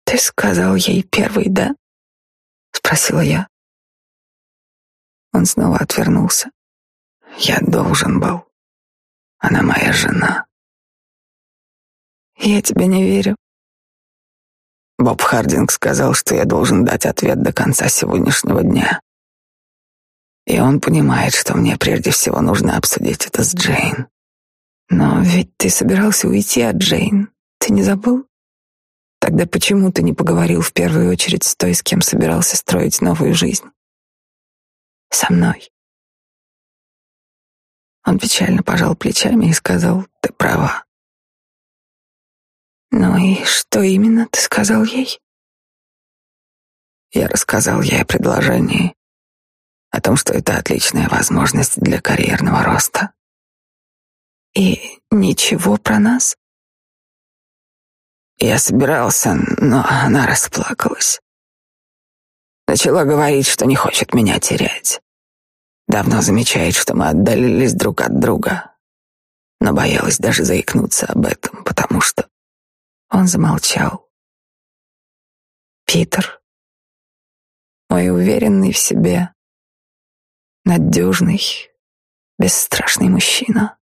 «Ты сказал ей первый, да?» — спросила я. Он снова отвернулся. «Я должен был. Она моя жена». «Я тебе не верю». Боб Хардинг сказал, что я должен дать ответ до конца сегодняшнего дня. И он понимает, что мне прежде всего нужно обсудить это с Джейн. Но ведь ты собирался уйти от Джейн. Ты не забыл? Тогда почему ты не поговорил в первую очередь с той, с кем собирался строить новую жизнь? Со мной. Он печально пожал плечами и сказал, ты права. Ну и что именно ты сказал ей? Я рассказал ей о предложении, о том, что это отличная возможность для карьерного роста. И ничего про нас? Я собирался, но она расплакалась. Начала говорить, что не хочет меня терять. Давно замечает, что мы отдалились друг от друга, но боялась даже заикнуться об этом, потому что он замолчал. Питер, мой уверенный в себе, надежный, бесстрашный мужчина,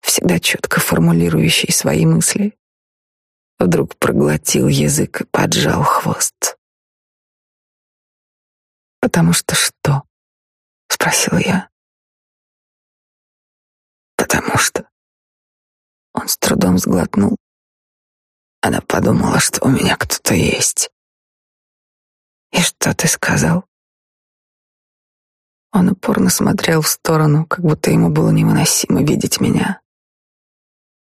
всегда четко формулирующий свои мысли, вдруг проглотил язык и поджал хвост. «Потому что что?» — спросила я. «Потому что...» Он с трудом сглотнул. Она подумала, что у меня кто-то есть. «И что ты сказал?» Он упорно смотрел в сторону, как будто ему было невыносимо видеть меня.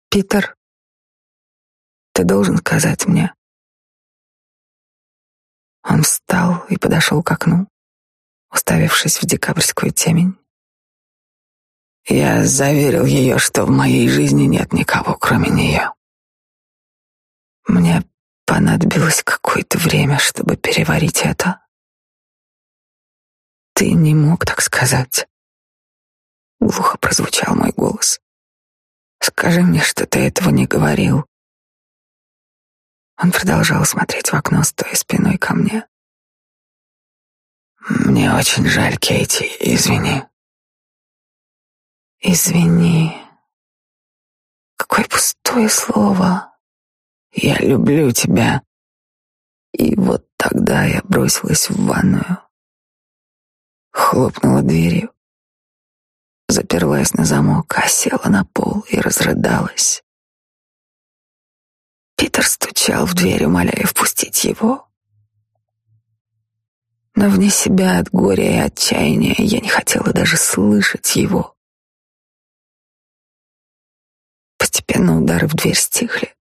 «Питер, ты должен сказать мне». Он встал и подошел к окну, уставившись в декабрьскую темень. Я заверил ее, что в моей жизни нет никого, кроме нее. Мне понадобилось какое-то время, чтобы переварить это. Ты не мог так сказать. Глухо прозвучал мой голос. Скажи мне, что ты этого не говорил. Он продолжал смотреть в окно, стоя спиной ко мне. Мне очень жаль, Кейти, извини. Извини. Какое пустое слово. Я люблю тебя. И вот тогда я бросилась в ванную. Хлопнула дверью. Заперлась на замок, а села на пол и разрыдалась. Питер стучал в дверь, умоляя впустить его. Но вне себя от горя и отчаяния я не хотела даже слышать его. Постепенно удары в дверь стихли.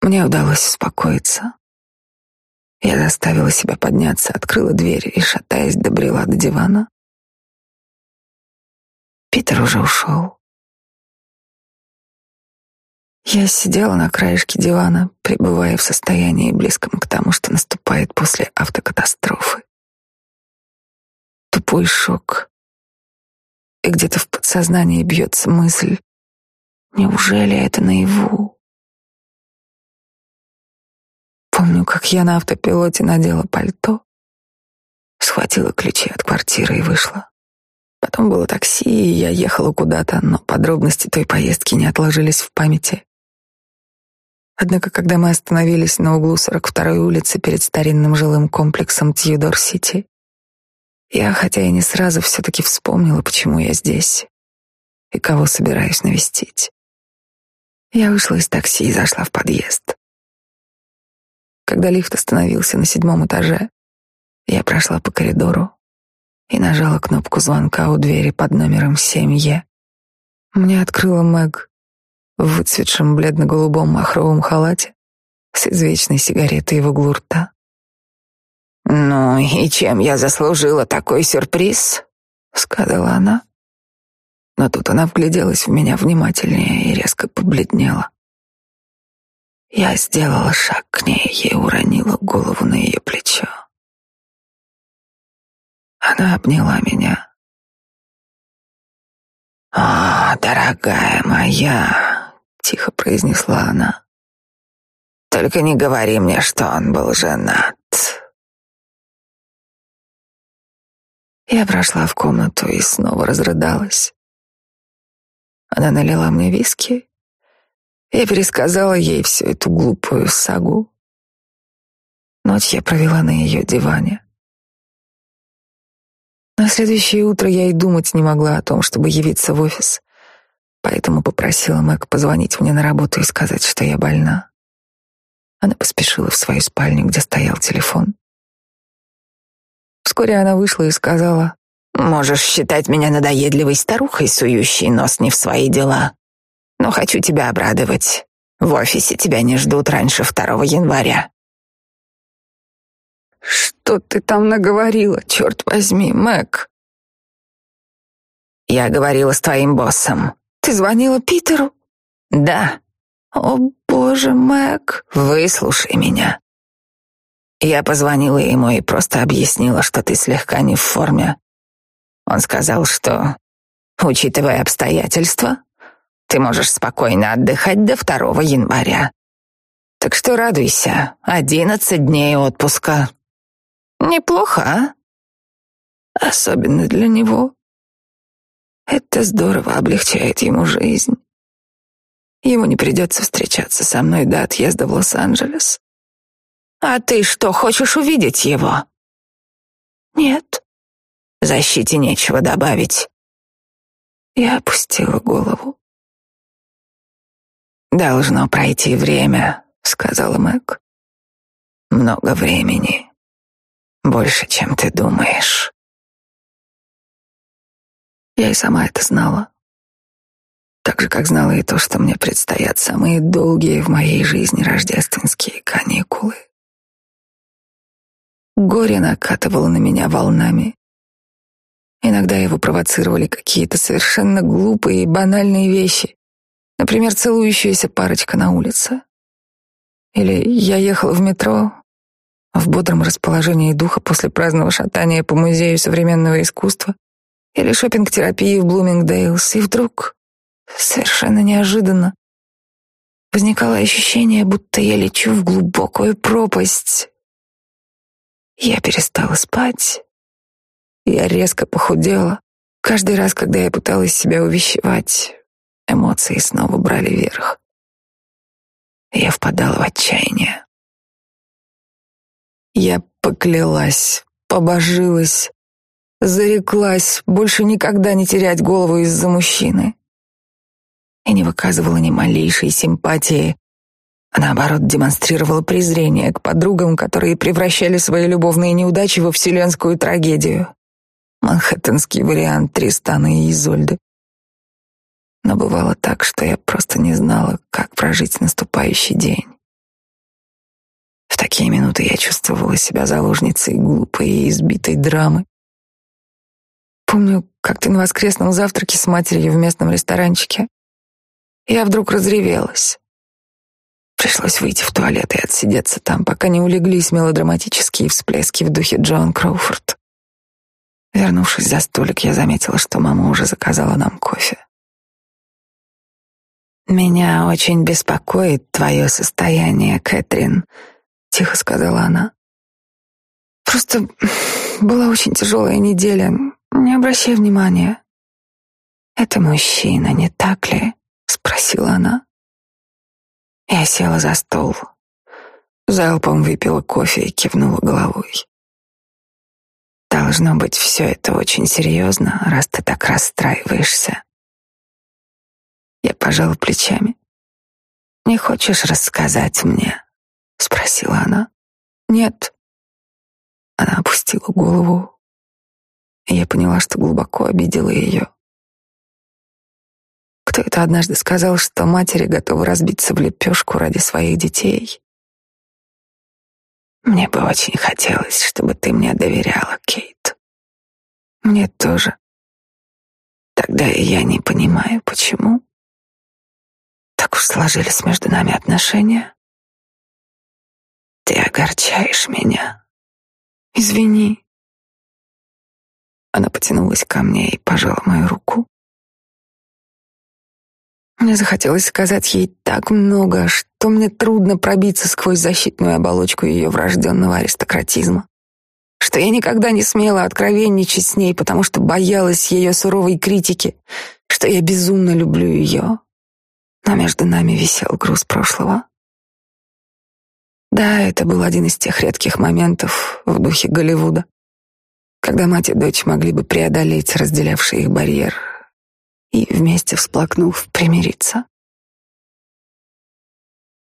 Мне удалось успокоиться. Я заставила себя подняться, открыла дверь и, шатаясь, добрела до дивана. Питер уже ушел. Я сидела на краешке дивана, пребывая в состоянии близком к тому, что наступает после автокатастрофы. Тупой шок. И где-то в подсознании бьется мысль, Неужели это наяву? Помню, как я на автопилоте надела пальто, схватила ключи от квартиры и вышла. Потом было такси, и я ехала куда-то, но подробности той поездки не отложились в памяти. Однако, когда мы остановились на углу 42-й улицы перед старинным жилым комплексом Тьюдор-Сити, я, хотя и не сразу, все-таки вспомнила, почему я здесь и кого собираюсь навестить. Я вышла из такси и зашла в подъезд. Когда лифт остановился на седьмом этаже, я прошла по коридору и нажала кнопку звонка у двери под номером 7Е. Мне открыла Мэг в выцветшем бледно-голубом махровом халате с извечной сигаретой в углу рта. «Ну и чем я заслужила такой сюрприз?» — сказала она. Но тут она вгляделась в меня внимательнее и резко побледнела. Я сделала шаг к ней и уронила голову на ее плечо. Она обняла меня. «А, дорогая моя», — тихо произнесла она, — «только не говори мне, что он был женат». Я прошла в комнату и снова разрыдалась. Она налила мне виски. Я пересказала ей всю эту глупую сагу. Ночь я провела на ее диване. На следующее утро я и думать не могла о том, чтобы явиться в офис, поэтому попросила Мэг позвонить мне на работу и сказать, что я больна. Она поспешила в свою спальню, где стоял телефон. Вскоре она вышла и сказала, Можешь считать меня надоедливой старухой, сующей нос не в свои дела. Но хочу тебя обрадовать. В офисе тебя не ждут раньше 2 января. Что ты там наговорила, черт возьми, Мэг? Я говорила с твоим боссом. Ты звонила Питеру? Да. О, боже, Мэг. Выслушай меня. Я позвонила ему и просто объяснила, что ты слегка не в форме, он сказал, что, учитывая обстоятельства, ты можешь спокойно отдыхать до 2 января. Так что радуйся, одиннадцать дней отпуска. Неплохо, а? особенно для него. Это здорово облегчает ему жизнь. Ему не придется встречаться со мной до отъезда в Лос-Анджелес. А ты что, хочешь увидеть его? Нет. Защите нечего добавить. Я опустила голову. «Должно пройти время», — сказала Мэг. «Много времени. Больше, чем ты думаешь». Я и сама это знала. Так же, как знала и то, что мне предстоят самые долгие в моей жизни рождественские каникулы. Горе накатывало на меня волнами. Иногда его провоцировали какие-то совершенно глупые и банальные вещи. Например, целующаяся парочка на улице. Или я ехала в метро в бодром расположении духа после праздного шатания по музею современного искусства или шопинг-терапии в Блумингдейлс, и вдруг, совершенно неожиданно, возникало ощущение, будто я лечу в глубокую пропасть. Я перестала спать. Я резко похудела. Каждый раз, когда я пыталась себя увещевать, эмоции снова брали верх. Я впадала в отчаяние. Я поклялась, побожилась, Зареклась больше никогда не терять голову из-за мужчины. И не выказывала ни малейшей симпатии, а наоборот демонстрировала презрение к подругам, которые превращали свои любовные неудачи во вселенскую трагедию. Манхэттенский вариант Тристана и Изольды. Но бывало так, что я просто не знала, как прожить наступающий день. В такие минуты я чувствовала себя заложницей глупой и избитой драмы, Помню, как ты на воскресном завтраке с матерью в местном ресторанчике. Я вдруг разревелась. Пришлось выйти в туалет и отсидеться там, пока не улеглись мелодраматические всплески в духе Джон Кроуфорд. Вернувшись за столик, я заметила, что мама уже заказала нам кофе. «Меня очень беспокоит твое состояние, Кэтрин», — тихо сказала она. «Просто была очень тяжелая неделя. Не обращай внимания. Это мужчина, не так ли? спросила она. Я села за стол, залпом выпила кофе и кивнула головой. Должно быть, все это очень серьезно, раз ты так расстраиваешься. Я пожала плечами. Не хочешь рассказать мне? спросила она. Нет. Она опустила голову, и я поняла, что глубоко обидела ее. Кто это однажды сказал, что матери готовы разбиться в лепешку ради своих детей? Мне бы очень хотелось, чтобы ты мне доверяла, Кейт. Мне тоже. Тогда я не понимаю, почему. Так уж сложились между нами отношения. Ты огорчаешь меня. Извини. Она потянулась ко мне и пожала мою руку. Мне захотелось сказать ей так много, что мне трудно пробиться сквозь защитную оболочку ее врожденного аристократизма, что я никогда не смела откровенничать с ней, потому что боялась ее суровой критики, что я безумно люблю ее. Но между нами висел груз прошлого. Да, это был один из тех редких моментов в духе Голливуда, когда мать и дочь могли бы преодолеть разделявший их барьер и, вместе всплакнув, примириться.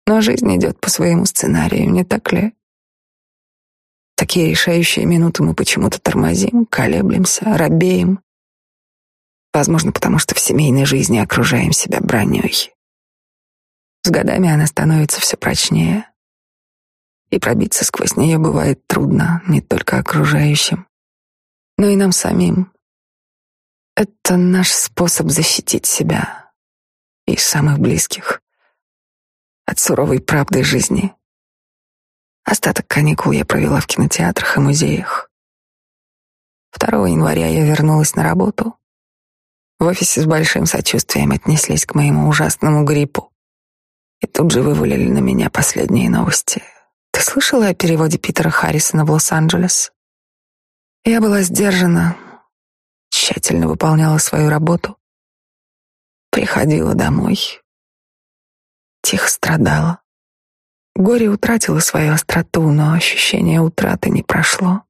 Но жизнь идет по своему сценарию, не так ли? Такие решающие минуты мы почему-то тормозим, колеблемся, робеем. Возможно, потому что в семейной жизни окружаем себя броней. С годами она становится все прочнее, и пробиться сквозь нее бывает трудно не только окружающим, но и нам самим. Это наш способ защитить себя и самых близких от суровой правды жизни. Остаток каникул я провела в кинотеатрах и музеях. 2 января я вернулась на работу. В офисе с большим сочувствием отнеслись к моему ужасному гриппу. И тут же вывалили на меня последние новости. Ты слышала о переводе Питера Харрисона в Лос-Анджелес? Я была сдержана, тщательно выполняла свою работу. Приходила домой. Тихо страдала. Горе утратило свою остроту, но ощущение утраты не прошло.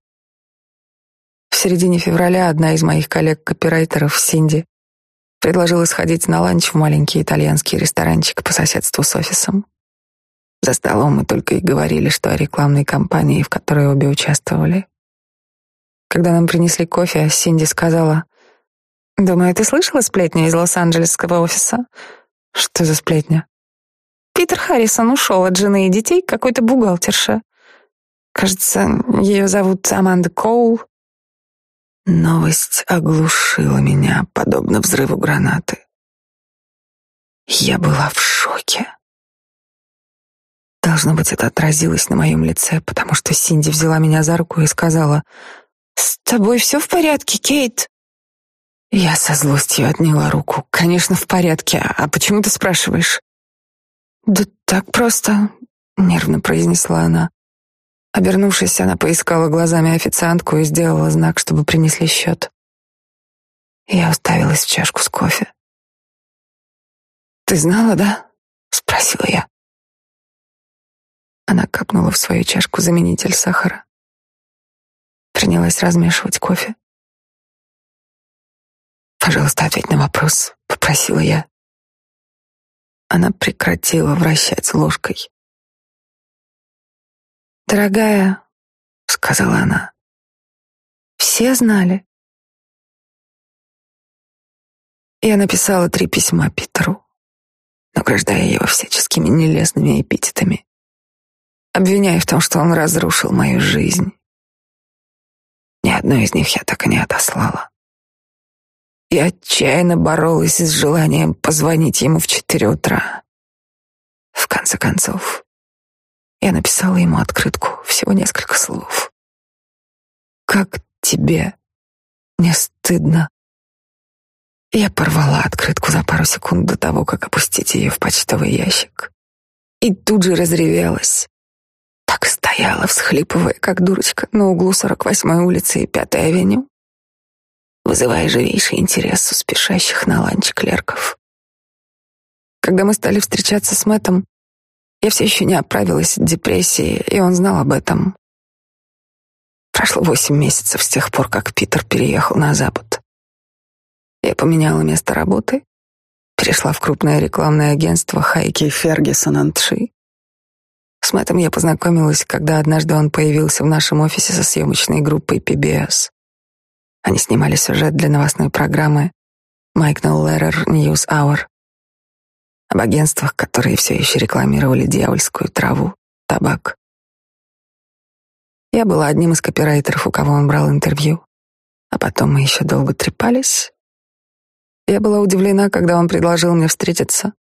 В середине февраля одна из моих коллег-копирайтеров, Синди, предложила сходить на ланч в маленький итальянский ресторанчик по соседству с офисом. За столом мы только и говорили, что о рекламной кампании, в которой обе участвовали. Когда нам принесли кофе, Синди сказала, «Думаю, ты слышала сплетню из Лос-Анджелесского офиса?» «Что за сплетня?» Питер Харрисон ушел от жены и детей какой-то бухгалтерше. Кажется, ее зовут Аманда Коул. Новость оглушила меня, подобно взрыву гранаты. Я была в шоке. Должно быть, это отразилось на моем лице, потому что Синди взяла меня за руку и сказала, «С тобой все в порядке, Кейт?» Я со злостью отняла руку. «Конечно, в порядке. А почему ты спрашиваешь?» «Да так просто», — нервно произнесла она. Обернувшись, она поискала глазами официантку и сделала знак, чтобы принесли счет. Я уставилась в чашку с кофе. «Ты знала, да?» — спросила я. Она капнула в свою чашку заменитель сахара. Принялась размешивать кофе. «Пожалуйста, ответь на вопрос», — попросила я. Она прекратила вращать ложкой. «Дорогая», — сказала она, — «все знали». Я написала три письма Питеру, награждая его всяческими нелестными эпитетами, обвиняя в том, что он разрушил мою жизнь. Ни одной из них я так и не отослала. Я отчаянно боролась с желанием позвонить ему в четыре утра. В конце концов, я написала ему открытку, всего несколько слов. «Как тебе не стыдно?» Я порвала открытку за пару секунд до того, как опустить ее в почтовый ящик. И тут же разревелась. Так стояла, всхлипывая, как дурочка, на углу 48-й улицы и 5-й авеню вызывая живейший интерес у спешащих на ланч клерков. Когда мы стали встречаться с Мэттом, я все еще не оправилась от депрессии, и он знал об этом. Прошло восемь месяцев с тех пор, как Питер переехал на Запад. Я поменяла место работы, перешла в крупное рекламное агентство Хайки Фергюсон Антши. С Мэттом я познакомилась, когда однажды он появился в нашем офисе со съемочной группой PBS. Они снимали сюжет для новостной программы Майкнелл Леррер News Hour об агентствах, которые все еще рекламировали дьявольскую траву, табак. Я была одним из копирайтеров, у кого он брал интервью, а потом мы еще долго трепались. Я была удивлена, когда он предложил мне встретиться,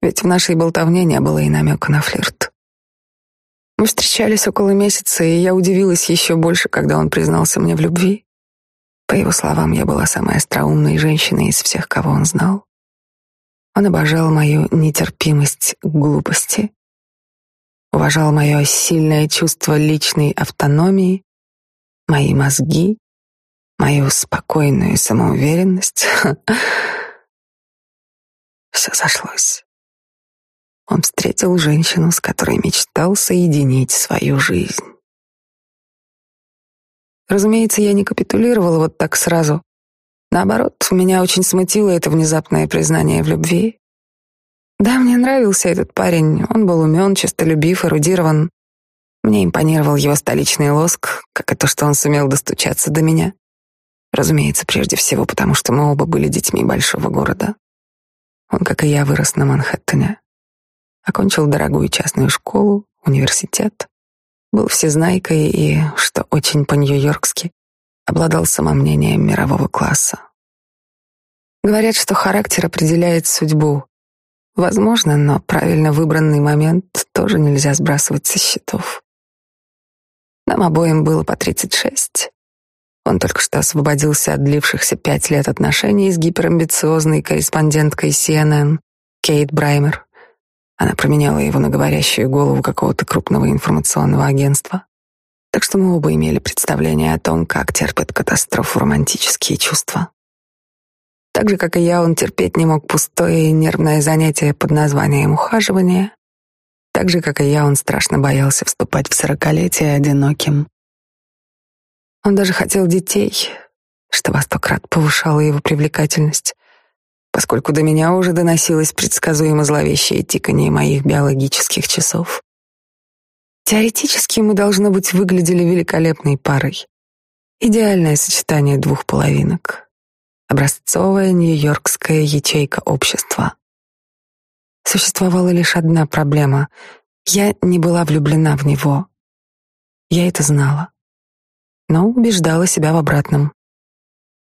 ведь в нашей болтовне не было и намека на флирт. Мы встречались около месяца, и я удивилась еще больше, когда он признался мне в любви. По его словам, я была самой остроумной женщиной из всех, кого он знал. Он обожал мою нетерпимость к глупости, уважал мое сильное чувство личной автономии, мои мозги, мою спокойную самоуверенность. Все сошлось. Он встретил женщину, с которой мечтал соединить свою жизнь. Разумеется, я не капитулировала вот так сразу. Наоборот, меня очень смутило это внезапное признание в любви. Да, мне нравился этот парень. Он был умен, честолюбив, эрудирован. Мне импонировал его столичный лоск, как и то, что он сумел достучаться до меня. Разумеется, прежде всего, потому что мы оба были детьми большого города. Он, как и я, вырос на Манхэттене. Окончил дорогую частную школу, университет был всезнайкой и, что очень по-нью-йоркски, обладал самомнением мирового класса. Говорят, что характер определяет судьбу. Возможно, но правильно выбранный момент тоже нельзя сбрасывать со счетов. Нам обоим было по 36. Он только что освободился от длившихся пять лет отношений с гиперамбициозной корреспонденткой CNN Кейт Браймер. Она променяла его на говорящую голову какого-то крупного информационного агентства. Так что мы оба имели представление о том, как терпят катастрофу романтические чувства. Так же, как и я, он терпеть не мог пустое и нервное занятие под названием ухаживание. Так же, как и я, он страшно боялся вступать в сорокалетие одиноким. Он даже хотел детей, что во сто крат повышало его привлекательность, поскольку до меня уже доносилось предсказуемо зловещее тиканье моих биологических часов. Теоретически мы, должно быть, выглядели великолепной парой. Идеальное сочетание двух половинок. Образцовая нью-йоркская ячейка общества. Существовала лишь одна проблема. Я не была влюблена в него. Я это знала. Но убеждала себя в обратном.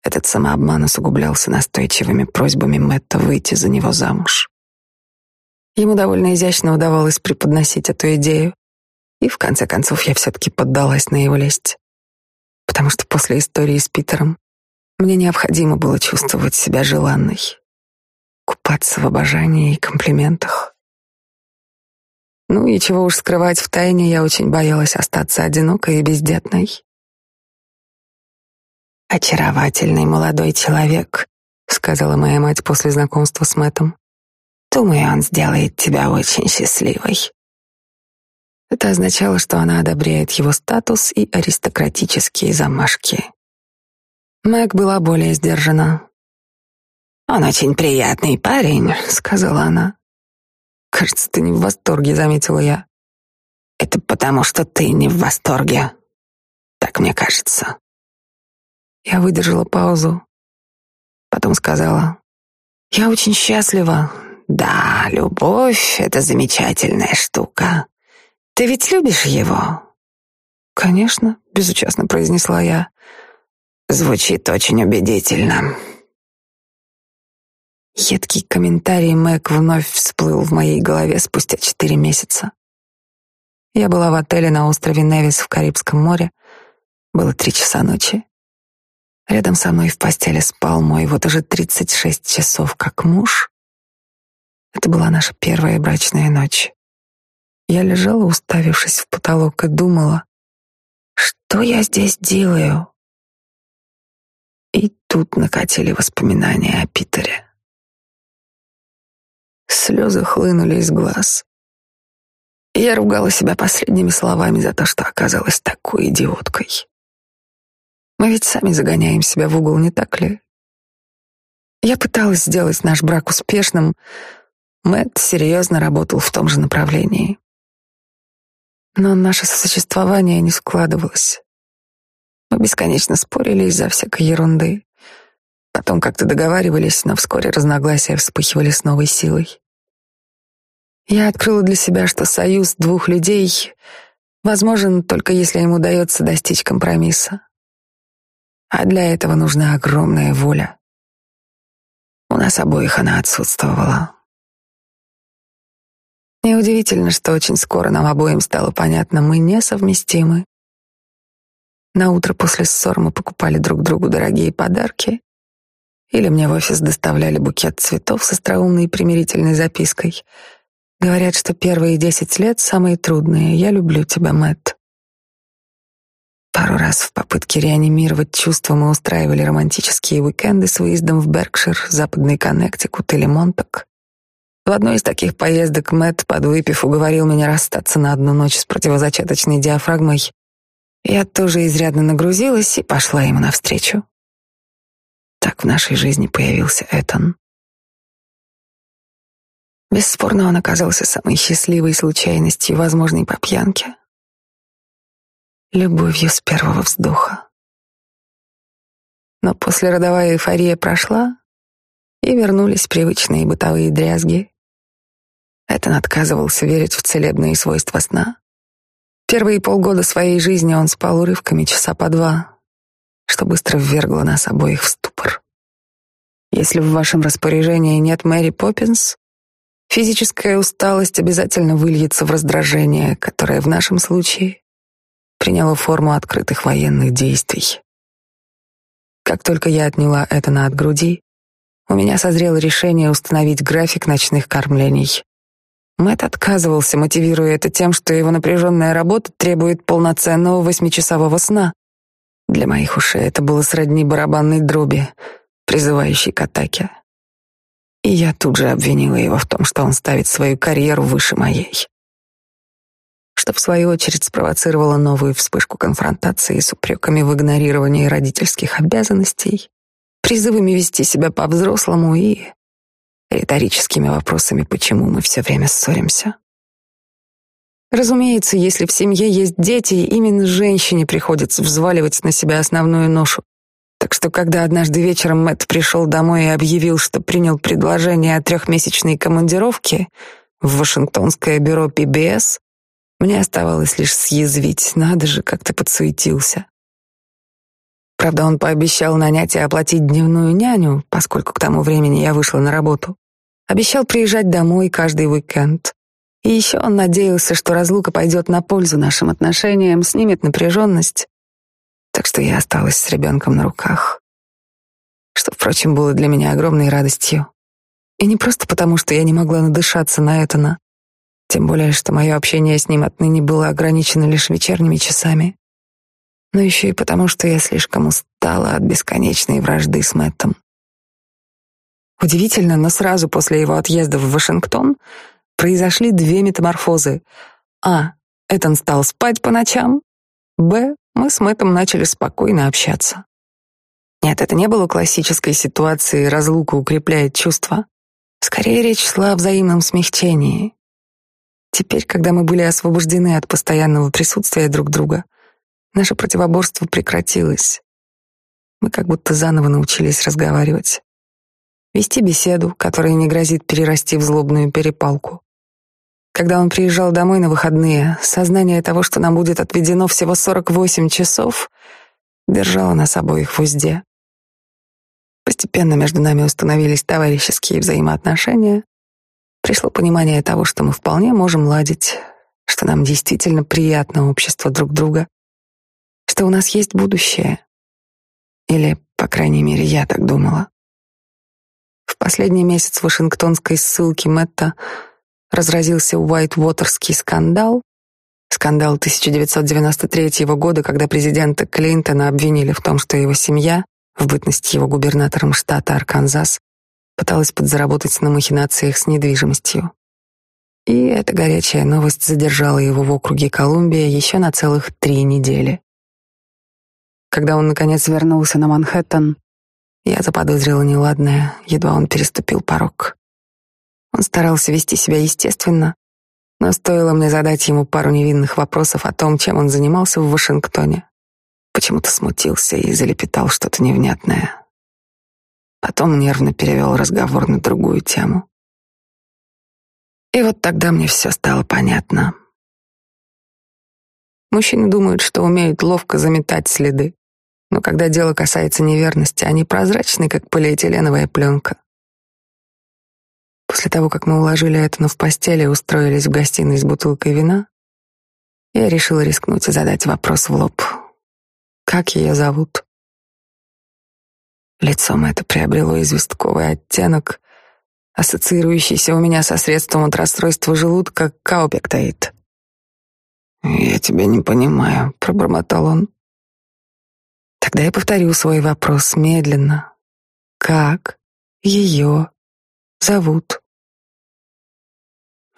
Этот самообман усугублялся настойчивыми просьбами Мэтта выйти за него замуж. Ему довольно изящно удавалось преподносить эту идею, и в конце концов я все-таки поддалась на его лесть. Потому что после истории с Питером мне необходимо было чувствовать себя желанной, купаться в обожании и комплиментах. Ну и чего уж скрывать в тайне, я очень боялась остаться одинокой и бездетной. «Очаровательный молодой человек», — сказала моя мать после знакомства с Мэттом. «Думаю, он сделает тебя очень счастливой». Это означало, что она одобряет его статус и аристократические замашки. Мэг была более сдержана. «Он очень приятный парень», — сказала она. «Кажется, ты не в восторге», — заметила я. «Это потому, что ты не в восторге. Так мне кажется». Я выдержала паузу. Потом сказала. «Я очень счастлива. Да, любовь — это замечательная штука. Ты ведь любишь его?» «Конечно», — безучастно произнесла я. «Звучит очень убедительно». Едкий комментарий Мэг вновь всплыл в моей голове спустя четыре месяца. Я была в отеле на острове Невис в Карибском море. Было три часа ночи. Рядом со мной в постели спал мой вот уже 36 часов как муж. Это была наша первая брачная ночь. Я лежала, уставившись в потолок, и думала, что я здесь делаю? И тут накатили воспоминания о Питере. Слезы хлынули из глаз. Я ругала себя последними словами за то, что оказалась такой идиоткой. Мы ведь сами загоняем себя в угол, не так ли? Я пыталась сделать наш брак успешным. Мэтт серьезно работал в том же направлении. Но наше сосуществование не складывалось. Мы бесконечно спорили из-за всякой ерунды. Потом как-то договаривались, но вскоре разногласия вспыхивали с новой силой. Я открыла для себя, что союз двух людей возможен только если им удается достичь компромисса. А для этого нужна огромная воля. У нас обоих она отсутствовала. Неудивительно, что очень скоро нам обоим стало понятно, мы несовместимы. На утро после ссор мы покупали друг другу дорогие подарки, или мне в офис доставляли букет цветов с остроумной и примирительной запиской. Говорят, что первые десять лет самые трудные. Я люблю тебя, Мэтт. Пару раз в попытке реанимировать чувства мы устраивали романтические уикенды с выездом в Беркшир, Западный Коннектикут или Монтак. В одной из таких поездок Мэтт, подвыпив, уговорил меня расстаться на одну ночь с противозачаточной диафрагмой. Я тоже изрядно нагрузилась и пошла ему навстречу. Так в нашей жизни появился Этан. Бесспорно, он оказался самой счастливой случайностью, возможной по пьянке любовью с первого вздоха. Но после родовая эйфория прошла, и вернулись привычные бытовые дрязги. Этон отказывался верить в целебные свойства сна. Первые полгода своей жизни он спал урывками часа по два, что быстро ввергло нас обоих в ступор. Если в вашем распоряжении нет Мэри Поппинс, физическая усталость обязательно выльется в раздражение, которое в нашем случае приняло форму открытых военных действий. Как только я отняла это на от груди, у меня созрело решение установить график ночных кормлений. Мэт отказывался, мотивируя это тем, что его напряженная работа требует полноценного восьмичасового сна. Для моих ушей это было сродни барабанной дроби, призывающий к атаке. И я тут же обвинила его в том, что он ставит свою карьеру выше моей. Что, в свою очередь, спровоцировало новую вспышку конфронтации с упреками в игнорировании родительских обязанностей, призывами вести себя по-взрослому и риторическими вопросами, почему мы все время ссоримся. Разумеется, если в семье есть дети, именно женщине приходится взваливать на себя основную ношу. Так что, когда однажды вечером Мэтт пришел домой и объявил, что принял предложение о трехмесячной командировке в Вашингтонское бюро PBS, мне оставалось лишь съязвить, надо же, как ты подсуетился. Правда, он пообещал нанять и оплатить дневную няню, поскольку к тому времени я вышла на работу. Обещал приезжать домой каждый уикенд. И еще он надеялся, что разлука пойдет на пользу нашим отношениям, снимет напряженность. Так что я осталась с ребенком на руках. Что, впрочем, было для меня огромной радостью. И не просто потому, что я не могла надышаться на Этана, тем более, что мое общение с ним отныне было ограничено лишь вечерними часами, но еще и потому, что я слишком устала от бесконечной вражды с Мэттом. Удивительно, но сразу после его отъезда в Вашингтон произошли две метаморфозы. А. Этан стал спать по ночам. Б. Мы с Мэттом начали спокойно общаться. Нет, это не было классической ситуации, разлука укрепляет чувства. Скорее речь шла о взаимном смягчении. Теперь, когда мы были освобождены от постоянного присутствия друг друга, наше противоборство прекратилось. Мы как будто заново научились разговаривать вести беседу, которая не грозит перерасти в злобную перепалку. Когда он приезжал домой на выходные, сознание того, что нам будет отведено всего 48 часов, держало нас обоих в узде. Постепенно между нами установились товарищеские взаимоотношения. Пришло понимание того, что мы вполне можем ладить, что нам действительно приятно общество друг друга, что у нас есть будущее. Или, по крайней мере, я так думала. В последний месяц вашингтонской ссылки Мэтта разразился Уайт-Уотерский скандал, скандал 1993 года, когда президента Клинтона обвинили в том, что его семья, в бытность его губернатором штата Арканзас, пыталась подзаработать на махинациях с недвижимостью. И эта горячая новость задержала его в округе Колумбия еще на целых три недели. Когда он, наконец, вернулся на Манхэттен, я заподозрила неладное, едва он переступил порог. Он старался вести себя естественно, но стоило мне задать ему пару невинных вопросов о том, чем он занимался в Вашингтоне, почему-то смутился и залепетал что-то невнятное. Потом нервно перевел разговор на другую тему. И вот тогда мне все стало понятно. Мужчины думают, что умеют ловко заметать следы. Но когда дело касается неверности, они прозрачны, как полиэтиленовая пленка. После того, как мы уложили Этану в постели и устроились в гостиной с бутылкой вина, я решила рискнуть и задать вопрос в лоб. Как ее зовут? Лицом это приобрело известковый оттенок, ассоциирующийся у меня со средством от расстройства желудка каупектаид. «Я тебя не понимаю», — пробормотал он. Тогда я повторю свой вопрос медленно. Как ее зовут?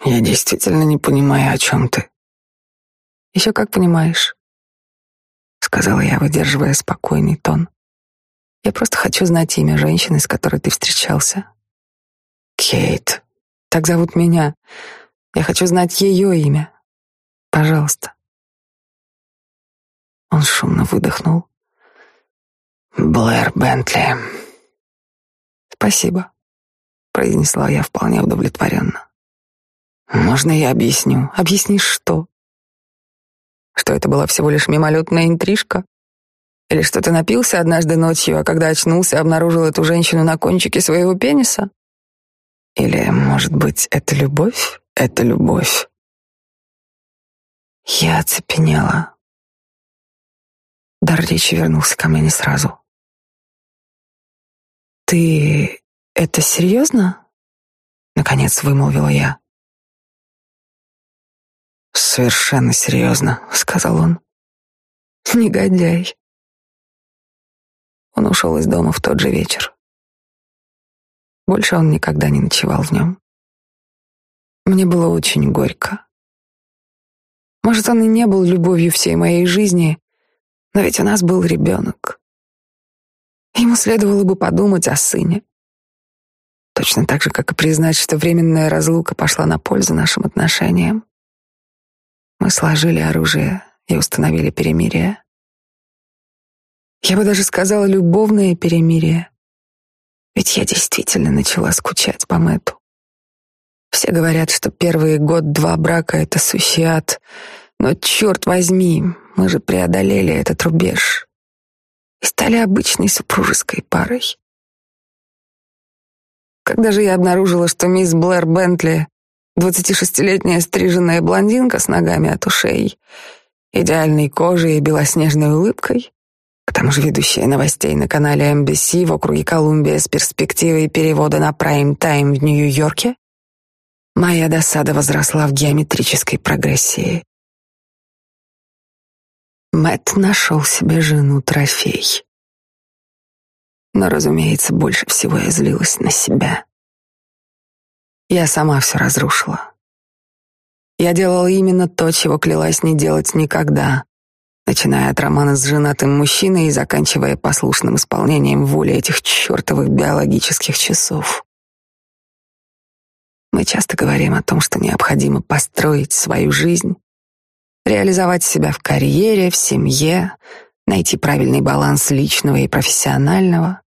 Я действительно не понимаю, о чем ты. Еще как понимаешь, сказала я, выдерживая спокойный тон. Я просто хочу знать имя женщины, с которой ты встречался. Кейт. Так зовут меня. Я хочу знать ее имя. Пожалуйста. Он шумно выдохнул. Блэр Бентли. Спасибо, произнесла я вполне удовлетворенно. Можно я объясню? Объяснишь что? Что это была всего лишь мимолетная интрижка? Или что ты напился однажды ночью, а когда очнулся, обнаружил эту женщину на кончике своего пениса? Или, может быть, это любовь? Это любовь. Я оцепенела. Дар речи вернулся ко мне не сразу. «Ты это серьезно?» — наконец вымолвила я. «Совершенно серьезно», — сказал он. «Негодяй». Он ушел из дома в тот же вечер. Больше он никогда не ночевал в нем. Мне было очень горько. Может, он и не был любовью всей моей жизни, но ведь у нас был ребенок. Ему следовало бы подумать о сыне. Точно так же, как и признать, что временная разлука пошла на пользу нашим отношениям. Мы сложили оружие и установили перемирие. Я бы даже сказала любовное перемирие. Ведь я действительно начала скучать по Мэтту. Все говорят, что первый год-два брака — это сущий ад. Но, черт возьми, мы же преодолели этот рубеж и стали обычной супружеской парой. Когда же я обнаружила, что мисс Блэр Бентли — 26-летняя стриженная блондинка с ногами от ушей, идеальной кожей и белоснежной улыбкой, к тому же ведущая новостей на канале NBC в округе Колумбия с перспективой перевода на прайм-тайм в Нью-Йорке, моя досада возросла в геометрической прогрессии. Мэт нашел себе жену-трофей. Но, разумеется, больше всего я злилась на себя. Я сама все разрушила. Я делала именно то, чего клялась не делать никогда, начиная от романа с женатым мужчиной и заканчивая послушным исполнением воли этих чертовых биологических часов. Мы часто говорим о том, что необходимо построить свою жизнь, реализовать себя в карьере, в семье, найти правильный баланс личного и профессионального.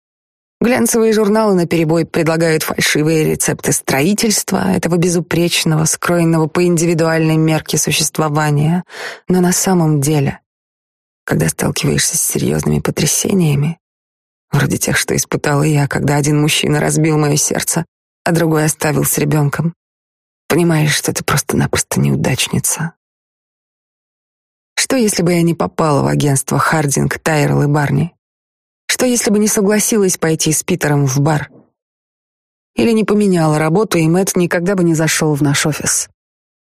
Глянцевые журналы наперебой предлагают фальшивые рецепты строительства этого безупречного, скроенного по индивидуальной мерке существования. Но на самом деле когда сталкиваешься с серьезными потрясениями, вроде тех, что испытала я, когда один мужчина разбил мое сердце, а другой оставил с ребенком, понимаешь, что ты просто-напросто неудачница. Что, если бы я не попала в агентство Хардинг, Тайрелл и Барни? Что, если бы не согласилась пойти с Питером в бар? Или не поменяла работу, и Мэтт никогда бы не зашел в наш офис?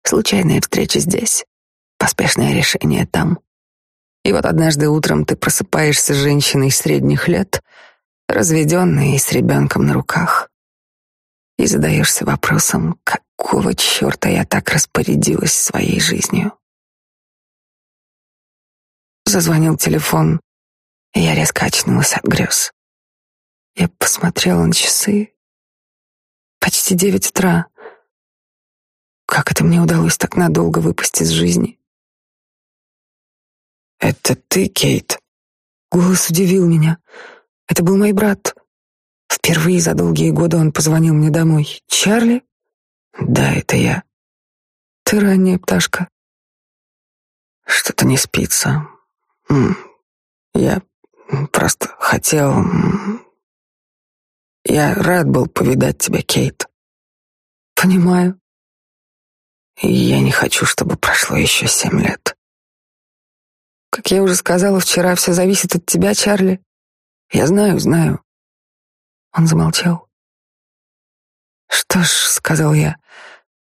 Случайная встреча здесь, поспешное решение там. И вот однажды утром ты просыпаешься женщиной средних лет, разведенной и с ребенком на руках, и задаешься вопросом, какого черта я так распорядилась своей жизнью. Зазвонил телефон, и я резко очнулась от грез. Я посмотрела на часы. Почти девять утра. Как это мне удалось так надолго выпасть из жизни? «Это ты, Кейт?» Голос удивил меня. Это был мой брат. Впервые за долгие годы он позвонил мне домой. «Чарли?» «Да, это я». «Ты ранняя пташка». «Что-то не спится. Я просто хотел... Я рад был повидать тебя, Кейт». «Понимаю». я не хочу, чтобы прошло еще семь лет. Как я уже сказала вчера, все зависит от тебя, Чарли. Я знаю, знаю. Он замолчал. Что ж, сказал я,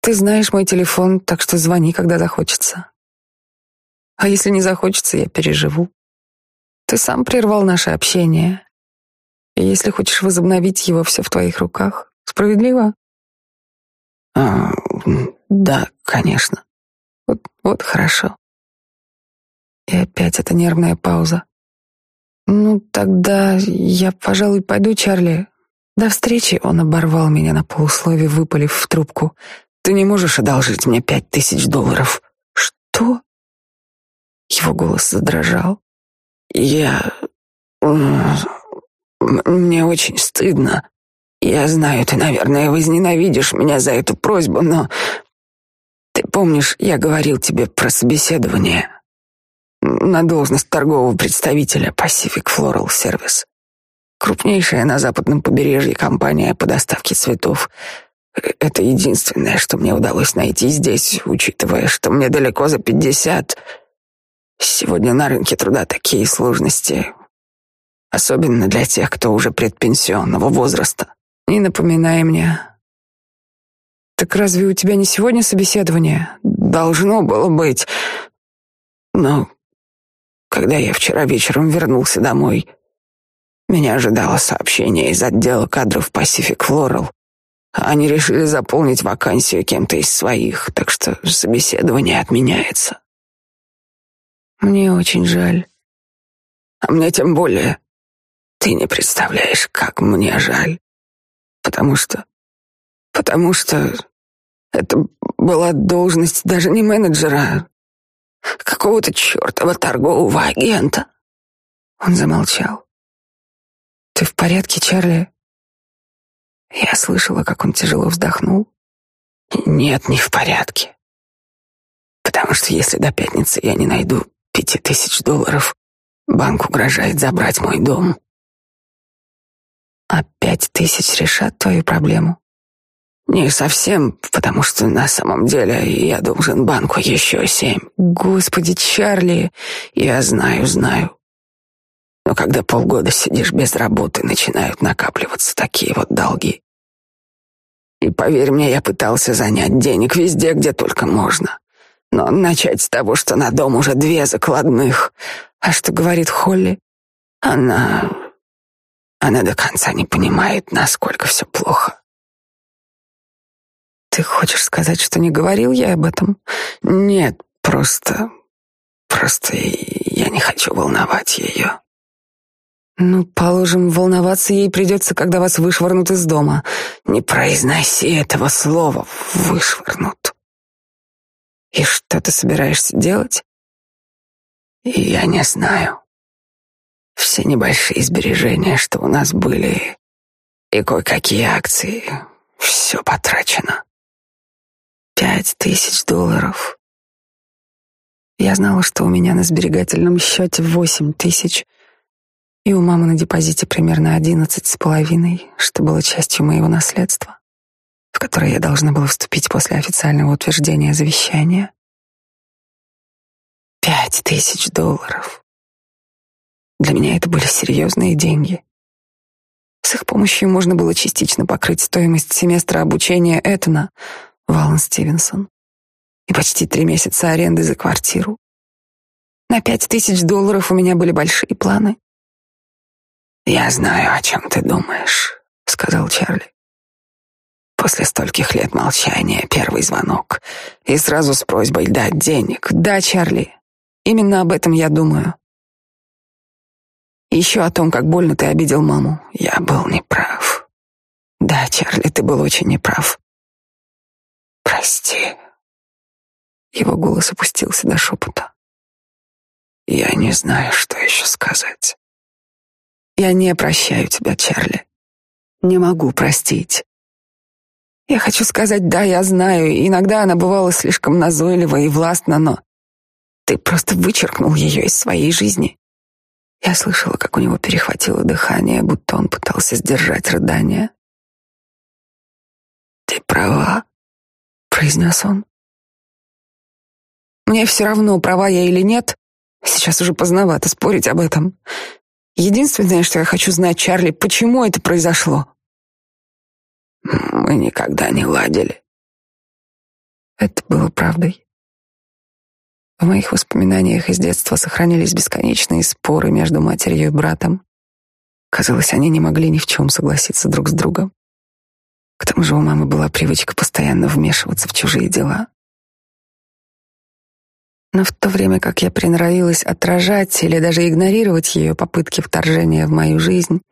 ты знаешь мой телефон, так что звони, когда захочется. А если не захочется, я переживу. Ты сам прервал наше общение. И если хочешь возобновить его, все в твоих руках. Справедливо? А, да, конечно. Вот, вот хорошо. И опять эта нервная пауза. «Ну, тогда я, пожалуй, пойду, Чарли. До встречи!» Он оборвал меня на полуслове, выпалив в трубку. «Ты не можешь одолжить мне пять тысяч долларов?» «Что?» Его голос задрожал. «Я... Мне очень стыдно. Я знаю, ты, наверное, возненавидишь меня за эту просьбу, но... Ты помнишь, я говорил тебе про собеседование?» на должность торгового представителя Pacific Floral Service. Крупнейшая на западном побережье компания по доставке цветов. Это единственное, что мне удалось найти здесь, учитывая, что мне далеко за пятьдесят. Сегодня на рынке труда такие сложности, особенно для тех, кто уже предпенсионного возраста. Не напоминай мне. Так разве у тебя не сегодня собеседование? Должно было быть. Но когда я вчера вечером вернулся домой, Меня ожидало сообщение из отдела кадров Pacific Floral. Они решили заполнить вакансию кем-то из своих, так что собеседование отменяется. Мне очень жаль. А мне тем более. Ты не представляешь, как мне жаль. Потому что... Потому что это была должность даже не менеджера, а какого-то чертова торгового агента. Он замолчал. «Ты в порядке, Чарли?» Я слышала, как он тяжело вздохнул. «Нет, не в порядке. Потому что если до пятницы я не найду пяти тысяч долларов, банк угрожает забрать мой дом». «А пять тысяч решат твою проблему?» Не совсем, потому что на самом деле я должен банку еще семь. Господи, Чарли, я знаю, знаю. Но когда полгода сидишь без работы, начинают накапливаться такие вот долги. И поверь мне, я пытался занять денег везде, где только можно. Но начать с того, что на дом уже две закладных. А что говорит Холли? Она... Она до конца не понимает, насколько все плохо. Ты хочешь сказать, что не говорил я об этом? Нет, просто... Просто я не хочу волновать ее. Ну, положим, волноваться ей придется, когда вас вышвырнут из дома. Не произноси этого слова «вышвырнут». И что ты собираешься делать? Я не знаю. Все небольшие сбережения, что у нас были, и кое-какие акции, все потрачено. Пять тысяч долларов. Я знала, что у меня на сберегательном счете восемь тысяч, и у мамы на депозите примерно одиннадцать с половиной, что было частью моего наследства, в которое я должна была вступить после официального утверждения завещания. Пять тысяч долларов. Для меня это были серьезные деньги. С их помощью можно было частично покрыть стоимость семестра обучения Этана — Валан Стивенсон. И почти три месяца аренды за квартиру. На пять тысяч долларов у меня были большие планы. «Я знаю, о чем ты думаешь», — сказал Чарли. После стольких лет молчания первый звонок и сразу с просьбой дать денег. «Да, Чарли, именно об этом я думаю. еще о том, как больно ты обидел маму. Я был неправ. Да, Чарли, ты был очень неправ. Прости. Его голос опустился до шепота. Я не знаю, что еще сказать. Я не прощаю тебя, Чарли. Не могу простить. Я хочу сказать, да, я знаю, иногда она бывала слишком назойлива и властна, но ты просто вычеркнул ее из своей жизни. Я слышала, как у него перехватило дыхание, будто он пытался сдержать рыдание. Ты права произнес он. Мне все равно, права я или нет. Сейчас уже поздновато спорить об этом. Единственное, что я хочу знать, Чарли, почему это произошло? Мы никогда не ладили. Это было правдой. В моих воспоминаниях из детства сохранились бесконечные споры между матерью и братом. Казалось, они не могли ни в чем согласиться друг с другом. К тому же у мамы была привычка постоянно вмешиваться в чужие дела. Но в то время как я приноровилась отражать или даже игнорировать ее попытки вторжения в мою жизнь,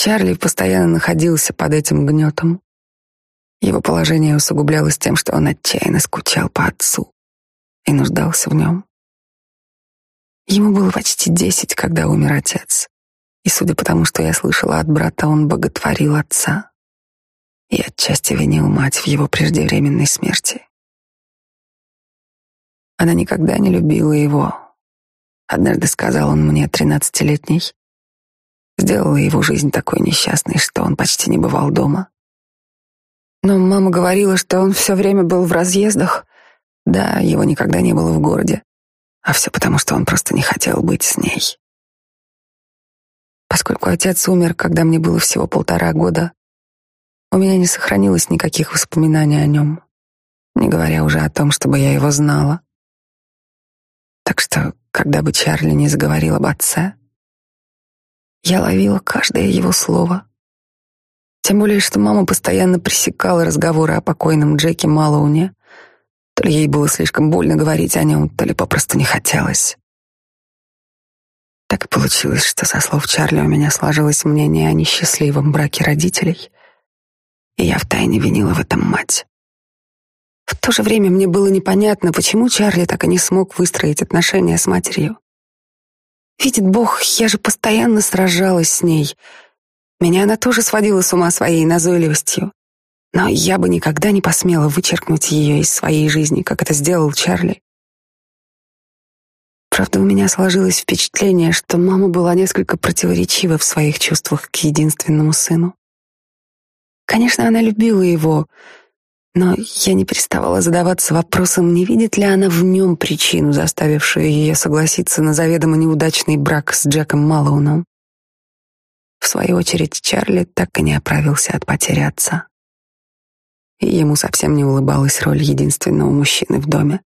Чарли постоянно находился под этим гнетом. Его положение усугублялось тем, что он отчаянно скучал по отцу и нуждался в нем. Ему было почти десять, когда умер отец, и судя по тому, что я слышала от брата, он боготворил отца и отчасти винил мать в его преждевременной смерти. Она никогда не любила его. Однажды сказал он мне, тринадцатилетний, сделала его жизнь такой несчастной, что он почти не бывал дома. Но мама говорила, что он все время был в разъездах. Да, его никогда не было в городе. А все потому, что он просто не хотел быть с ней. Поскольку отец умер, когда мне было всего полтора года, у меня не сохранилось никаких воспоминаний о нем, не говоря уже о том, чтобы я его знала. Так что, когда бы Чарли не заговорил об отце, Я ловила каждое его слово. Тем более, что мама постоянно пресекала разговоры о покойном Джеке Малоуне. То ли ей было слишком больно говорить о нем, то ли попросту не хотелось. Так и получилось, что со слов Чарли у меня сложилось мнение о несчастливом браке родителей, и я втайне винила в этом мать. В то же время мне было непонятно, почему Чарли так и не смог выстроить отношения с матерью. Видит Бог, я же постоянно сражалась с ней. Меня она тоже сводила с ума своей назойливостью. Но я бы никогда не посмела вычеркнуть ее из своей жизни, как это сделал Чарли. Правда, у меня сложилось впечатление, что мама была несколько противоречива в своих чувствах к единственному сыну. Конечно, она любила его, но я не переставала задаваться вопросом, не видит ли она в нем причину, заставившую ее согласиться на заведомо неудачный брак с Джеком Малоуном. В свою очередь, Чарли так и не оправился от потери отца. И ему совсем не улыбалась роль единственного мужчины в доме.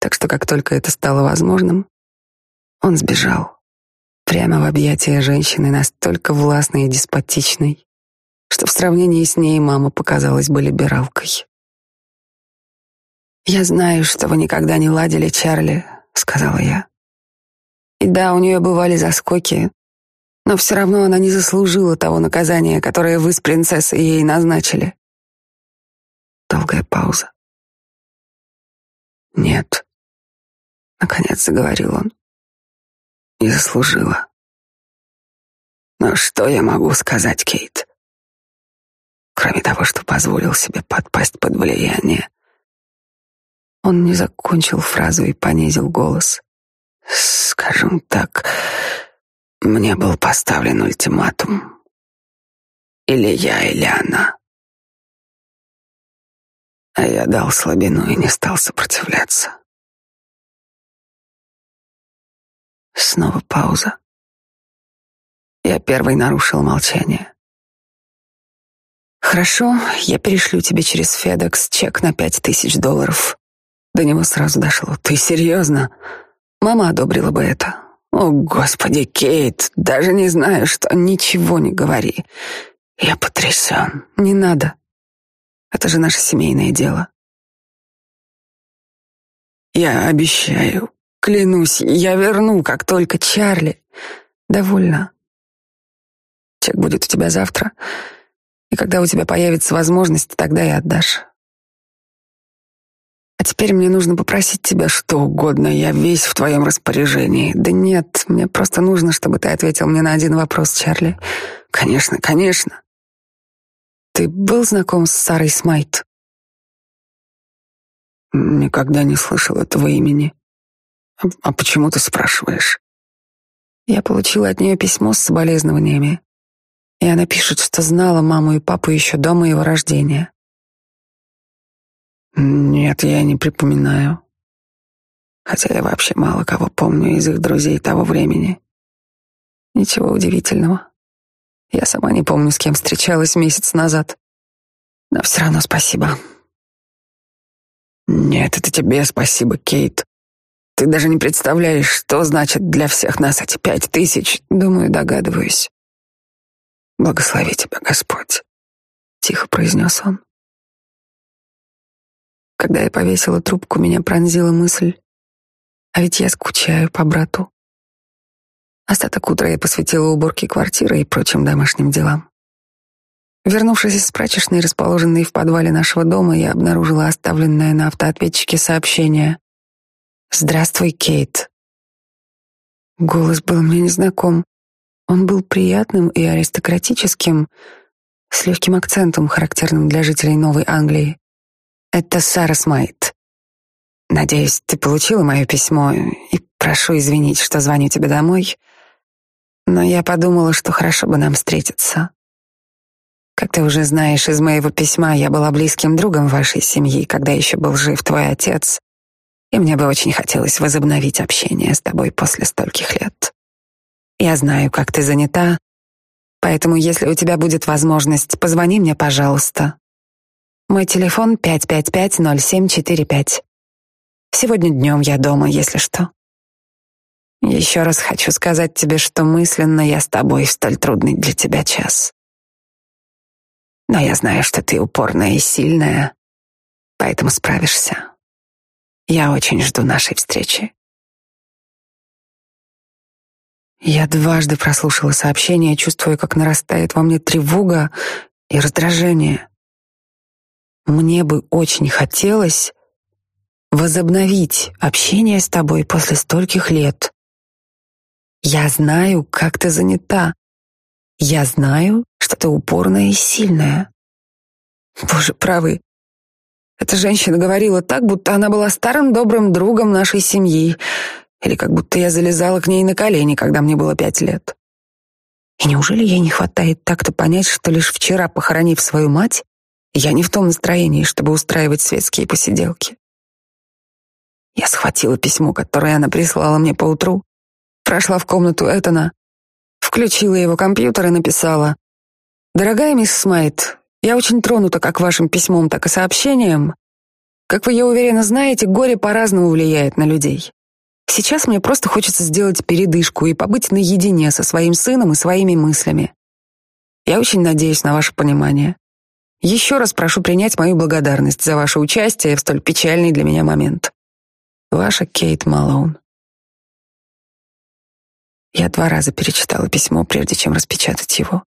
Так что, как только это стало возможным, он сбежал прямо в объятия женщины настолько властной и деспотичной, что в сравнении с ней мама показалась бы либералкой. «Я знаю, что вы никогда не ладили, Чарли», — сказала я. «И да, у нее бывали заскоки, но все равно она не заслужила того наказания, которое вы с принцессой ей назначили». Долгая пауза. «Нет», — наконец заговорил он, — «не заслужила». «Но что я могу сказать, Кейт?» Кроме того, что позволил себе подпасть под влияние. Он не закончил фразу и понизил голос. Скажем так, мне был поставлен ультиматум. Или я, или она. А я дал слабину и не стал сопротивляться. Снова пауза. Я первый нарушил молчание. Хорошо, я перешлю тебе через Федекс чек на пять тысяч долларов. До него сразу дошло. Ты серьезно? Мама одобрила бы это. О, господи, Кейт, даже не знаю, что ничего не говори. Я потрясен. Не надо. Это же наше семейное дело. Я обещаю, клянусь, я верну, как только Чарли. Довольно. Чек будет у тебя завтра. И когда у тебя появится возможность, тогда и отдашь. А теперь мне нужно попросить тебя что угодно, я весь в твоем распоряжении. Да нет, мне просто нужно, чтобы ты ответил мне на один вопрос, Чарли. Конечно, конечно. Ты был знаком с Сарой Смайт? Никогда не слышал этого имени. А, а почему ты спрашиваешь? Я получила от нее письмо с соболезнованиями. И она пишет, что знала маму и папу еще до моего рождения. Нет, я не припоминаю. Хотя я вообще мало кого помню из их друзей того времени. Ничего удивительного. Я сама не помню, с кем встречалась месяц назад. Но все равно спасибо. Нет, это тебе спасибо, Кейт. Ты даже не представляешь, что значит для всех нас эти пять тысяч. Думаю, догадываюсь. Благослови тебя, Господь, тихо произнес он. Когда я повесила трубку, меня пронзила мысль, а ведь я скучаю по брату. Остаток утра я посвятила уборке квартиры и прочим домашним делам. Вернувшись из прачечной, расположенной в подвале нашего дома, я обнаружила оставленное на автоответчике сообщение. «Здравствуй, Кейт». Голос был мне незнаком. Он был приятным и аристократическим, с легким акцентом, характерным для жителей Новой Англии. Это Сара Смайт. Надеюсь, ты получила мое письмо, и прошу извинить, что звоню тебе домой, но я подумала, что хорошо бы нам встретиться. Как ты уже знаешь из моего письма, я была близким другом вашей семьи, когда еще был жив твой отец, и мне бы очень хотелось возобновить общение с тобой после стольких лет. Я знаю, как ты занята, поэтому если у тебя будет возможность, позвони мне, пожалуйста. Мой телефон 555-0745. Сегодня днем я дома, если что. Еще раз хочу сказать тебе, что мысленно я с тобой в столь трудный для тебя час. Но я знаю, что ты упорная и сильная, поэтому справишься. Я очень жду нашей встречи. Я дважды прослушала сообщение, чувствуя, как нарастает во мне тревога и раздражение. Мне бы очень хотелось возобновить общение с тобой после стольких лет. Я знаю, как ты занята. Я знаю, что ты упорная и сильная. Боже, правый. Эта женщина говорила так, будто она была старым добрым другом нашей семьи, или как будто я залезала к ней на колени, когда мне было пять лет. И неужели ей не хватает так-то понять, что лишь вчера, похоронив свою мать, я не в том настроении, чтобы устраивать светские посиделки? Я схватила письмо, которое она прислала мне поутру, прошла в комнату Этана, включила его компьютер и написала «Дорогая мисс Смайт, я очень тронута как вашим письмом, так и сообщением. Как вы, я уверена, знаете, горе по-разному влияет на людей. Сейчас мне просто хочется сделать передышку и побыть наедине со своим сыном и своими мыслями. Я очень надеюсь на ваше понимание. Еще раз прошу принять мою благодарность за ваше участие в столь печальный для меня момент. Ваша Кейт Малоун. Я два раза перечитала письмо, прежде чем распечатать его.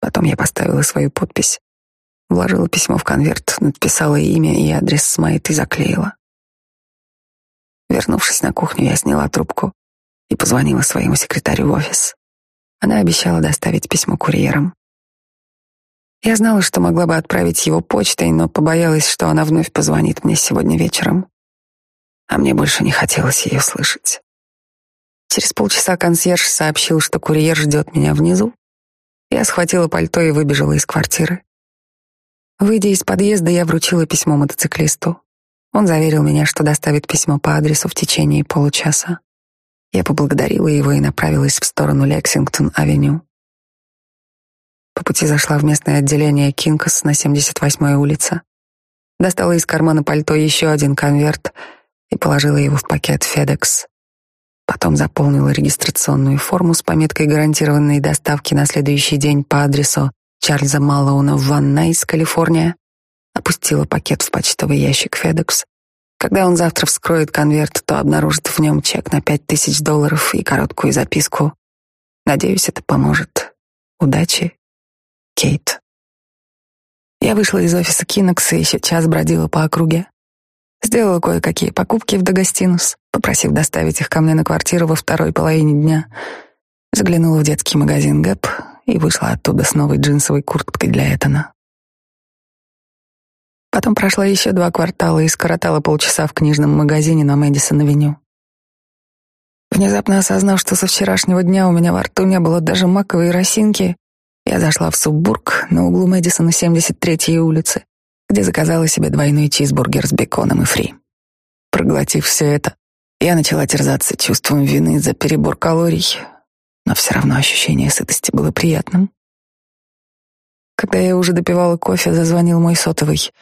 Потом я поставила свою подпись, вложила письмо в конверт, написала имя и адрес Смайт и заклеила. Вернувшись на кухню, я сняла трубку и позвонила своему секретарю в офис. Она обещала доставить письмо курьером. Я знала, что могла бы отправить его почтой, но побоялась, что она вновь позвонит мне сегодня вечером. А мне больше не хотелось ее слышать. Через полчаса консьерж сообщил, что курьер ждет меня внизу. Я схватила пальто и выбежала из квартиры. Выйдя из подъезда, я вручила письмо мотоциклисту. Он заверил меня, что доставит письмо по адресу в течение получаса. Я поблагодарила его и направилась в сторону Лексингтон-авеню. По пути зашла в местное отделение Кинкас на 78-й улице. Достала из кармана пальто еще один конверт и положила его в пакет FedEx. Потом заполнила регистрационную форму с пометкой гарантированной доставки на следующий день по адресу Чарльза Малоуна в Ван Найс, Калифорния опустила пакет в почтовый ящик FedEx. Когда он завтра вскроет конверт, то обнаружит в нем чек на пять тысяч долларов и короткую записку. Надеюсь, это поможет. Удачи, Кейт. Я вышла из офиса Кинокса и еще час бродила по округе. Сделала кое-какие покупки в Дагостинус, попросив доставить их ко мне на квартиру во второй половине дня. Заглянула в детский магазин Гэп и вышла оттуда с новой джинсовой курткой для Этана. Потом прошла еще два квартала и скоротала полчаса в книжном магазине на Мэдисон-авеню. Внезапно осознав, что со вчерашнего дня у меня во рту не было даже маковой росинки, я зашла в Суббург на углу Мэдисона 73-й улицы, где заказала себе двойной чизбургер с беконом и фри. Проглотив все это, я начала терзаться чувством вины за перебор калорий, но все равно ощущение сытости было приятным. Когда я уже допивала кофе, зазвонил мой сотовый —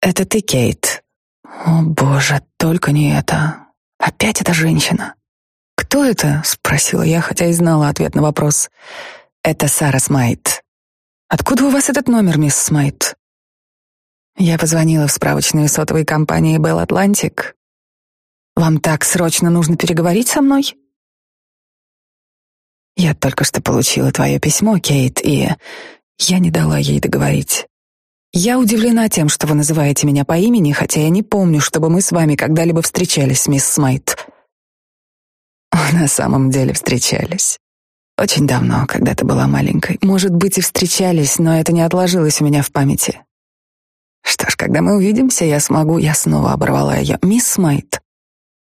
«Это ты, Кейт?» «О, боже, только не это. Опять эта женщина». «Кто это?» — спросила я, хотя и знала ответ на вопрос. «Это Сара Смайт». «Откуда у вас этот номер, мисс Смайт?» Я позвонила в справочную сотовой компании Bell Atlantic. «Вам так срочно нужно переговорить со мной?» «Я только что получила твое письмо, Кейт, и я не дала ей договорить. Я удивлена тем, что вы называете меня по имени, хотя я не помню, чтобы мы с вами когда-либо встречались, мисс Смайт. На самом деле встречались. Очень давно, когда ты была маленькой. Может быть, и встречались, но это не отложилось у меня в памяти. Что ж, когда мы увидимся, я смогу, я снова оборвала ее. Мисс Смайт,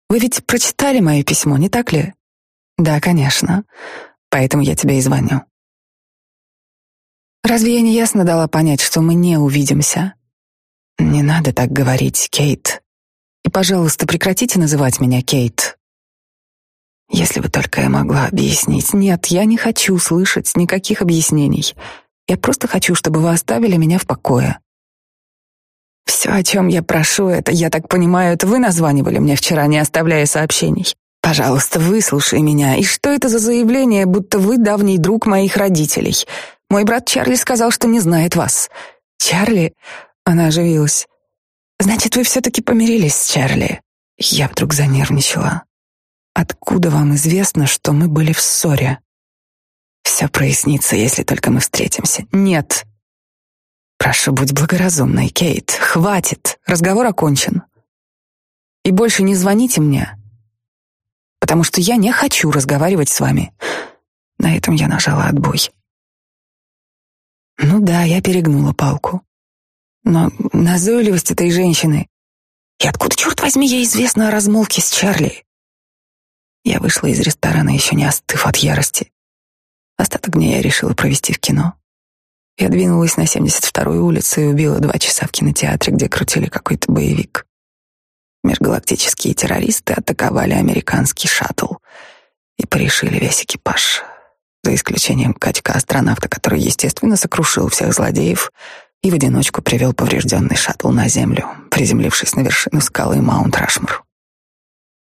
вы ведь прочитали мое письмо, не так ли? Да, конечно. Поэтому я тебе и звоню. Разве я не ясно дала понять, что мы не увидимся? Не надо так говорить, Кейт. И, пожалуйста, прекратите называть меня Кейт. Если бы только я могла объяснить. Нет, я не хочу слышать никаких объяснений. Я просто хочу, чтобы вы оставили меня в покое. Все, о чем я прошу, это, я так понимаю, это вы названивали мне вчера, не оставляя сообщений. Пожалуйста, выслушай меня. И что это за заявление, будто вы давний друг моих родителей? Мой брат Чарли сказал, что не знает вас. Чарли? Она оживилась. Значит, вы все-таки помирились с Чарли. Я вдруг занервничала. Откуда вам известно, что мы были в ссоре? Все прояснится, если только мы встретимся. Нет. Прошу, будь благоразумной, Кейт. Хватит. Разговор окончен. И больше не звоните мне, потому что я не хочу разговаривать с вами. На этом я нажала отбой. Ну да, я перегнула палку. Но назойливость этой женщины... И откуда, черт возьми, ей известно о размолвке с Чарли? Я вышла из ресторана, еще не остыв от ярости. Остаток дня я решила провести в кино. Я двинулась на 72-ю улицу и убила два часа в кинотеатре, где крутили какой-то боевик. Межгалактические террористы атаковали американский шаттл и порешили весь экипаж, за исключением качка-астронавта, который, естественно, сокрушил всех злодеев и в одиночку привел поврежденный шаттл на Землю, приземлившись на вершину скалы Маунт Рашмор.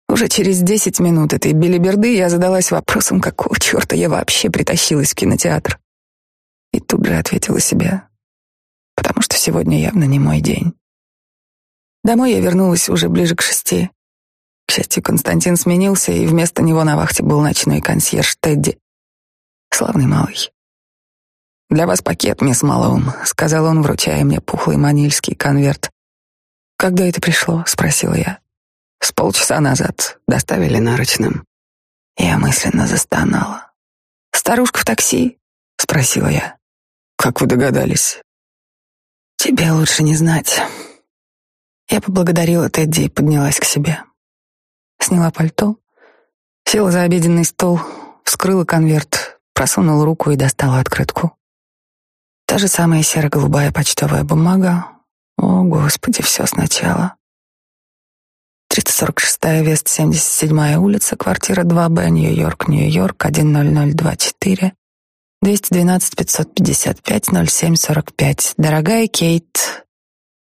Уже через десять минут этой белиберды я задалась вопросом, какого черта я вообще притащилась в кинотеатр. И тут же ответила себе, потому что сегодня явно не мой день. Домой я вернулась уже ближе к шести. К счастью, Константин сменился, и вместо него на вахте был ночной консьерж Тедди. Славный малый. «Для вас пакет, мисс Малоун», — сказал он, вручая мне пухлый манильский конверт. «Когда это пришло?» — спросила я. С полчаса назад доставили нарочным. Я мысленно застонала. «Старушка в такси?» — спросила я. «Как вы догадались?» «Тебе лучше не знать». Я поблагодарила Тедди и поднялась к себе. Сняла пальто, села за обеденный стол, вскрыла конверт, просунула руку и достала открытку. Та же самая серо-голубая почтовая бумага. О, Господи, все сначала. 346-я Вест, 77-я улица, квартира 2Б, Нью-Йорк, Нью-Йорк, 10024, 212-555-0745. Дорогая Кейт,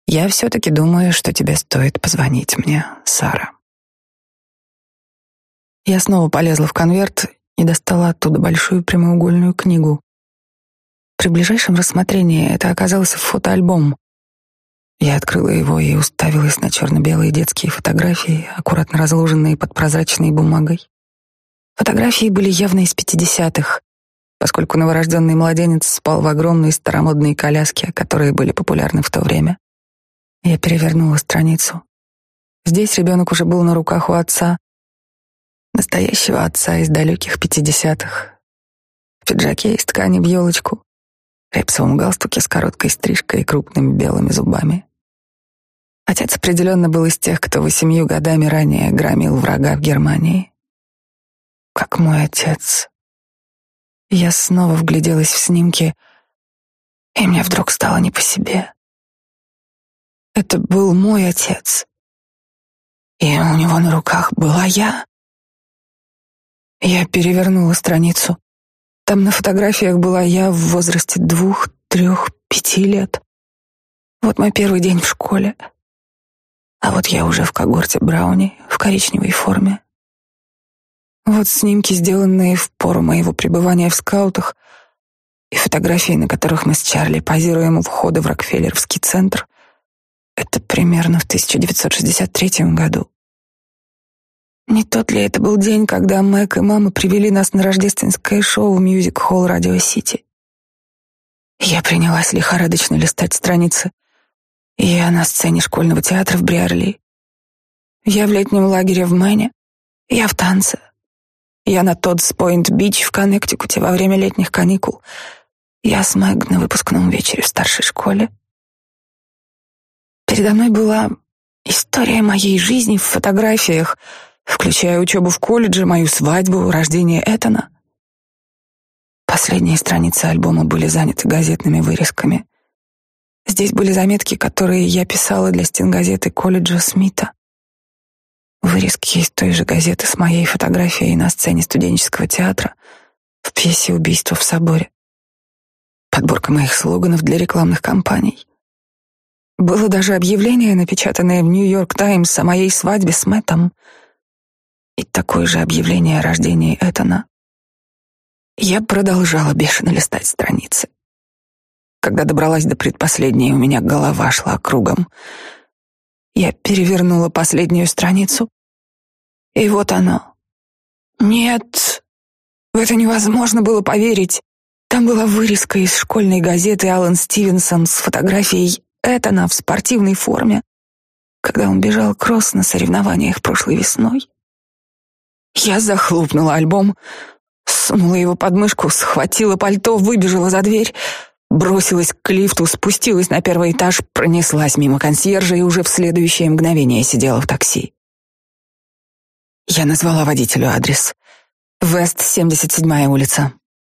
я все-таки думаю, что тебе стоит позвонить мне, Сара. Я снова полезла в конверт и достала оттуда большую прямоугольную книгу. При ближайшем рассмотрении это оказался фотоальбом, я открыла его и уставилась на черно-белые детские фотографии, аккуратно разложенные под прозрачной бумагой. Фотографии были явно из пятидесятых, поскольку новорожденный младенец спал в огромной старомодной коляске, которые были популярны в то время. Я перевернула страницу. Здесь ребенок уже был на руках у отца, настоящего отца из далеких пятидесятых, в пиджаке из ткани в елочку, репсовом галстуке с короткой стрижкой и крупными белыми зубами. Отец определенно был из тех, кто восемью годами ранее громил врага в Германии. Как мой отец. Я снова вгляделась в снимки, и мне вдруг стало не по себе. Это был мой отец. И у него на руках была я. Я перевернула страницу. Там на фотографиях была я в возрасте двух, трех, пяти лет. Вот мой первый день в школе. А вот я уже в когорте Брауни, в коричневой форме. Вот снимки, сделанные в пору моего пребывания в скаутах, и фотографии, на которых мы с Чарли позируем у входа в Рокфеллеровский центр. Это примерно в 1963 году. Не тот ли это был день, когда Мэг и мама привели нас на рождественское шоу в мюзик-холл Радио Сити? Я принялась лихорадочно листать страницы. Я на сцене школьного театра в Бриарли. Я в летнем лагере в Мэне. Я в танце. Я на Тоддс-Пойнт-Бич в Коннектикуте во время летних каникул. Я с Мэг на выпускном вечере в старшей школе. Передо мной была история моей жизни в фотографиях — включая учебу в колледже, мою свадьбу, рождение Этана. Последние страницы альбома были заняты газетными вырезками. Здесь были заметки, которые я писала для стенгазеты колледжа Смита. Вырезки из той же газеты с моей фотографией на сцене студенческого театра в пьесе «Убийство в соборе». Подборка моих слоганов для рекламных кампаний. Было даже объявление, напечатанное в «Нью-Йорк Таймс» о моей свадьбе с Мэттом — и такое же объявление о рождении Этана. Я продолжала бешено листать страницы. Когда добралась до предпоследней, у меня голова шла кругом. Я перевернула последнюю страницу, и вот оно. Нет, в это невозможно было поверить. Там была вырезка из школьной газеты Алан Стивенсон с фотографией Этана в спортивной форме, когда он бежал кросс на соревнованиях прошлой весной. Я захлопнула альбом, сунула его под мышку, схватила пальто, выбежала за дверь, бросилась к лифту, спустилась на первый этаж, пронеслась мимо консьержа и уже в следующее мгновение сидела в такси. Я назвала водителю адрес. Вест, 77-я улица.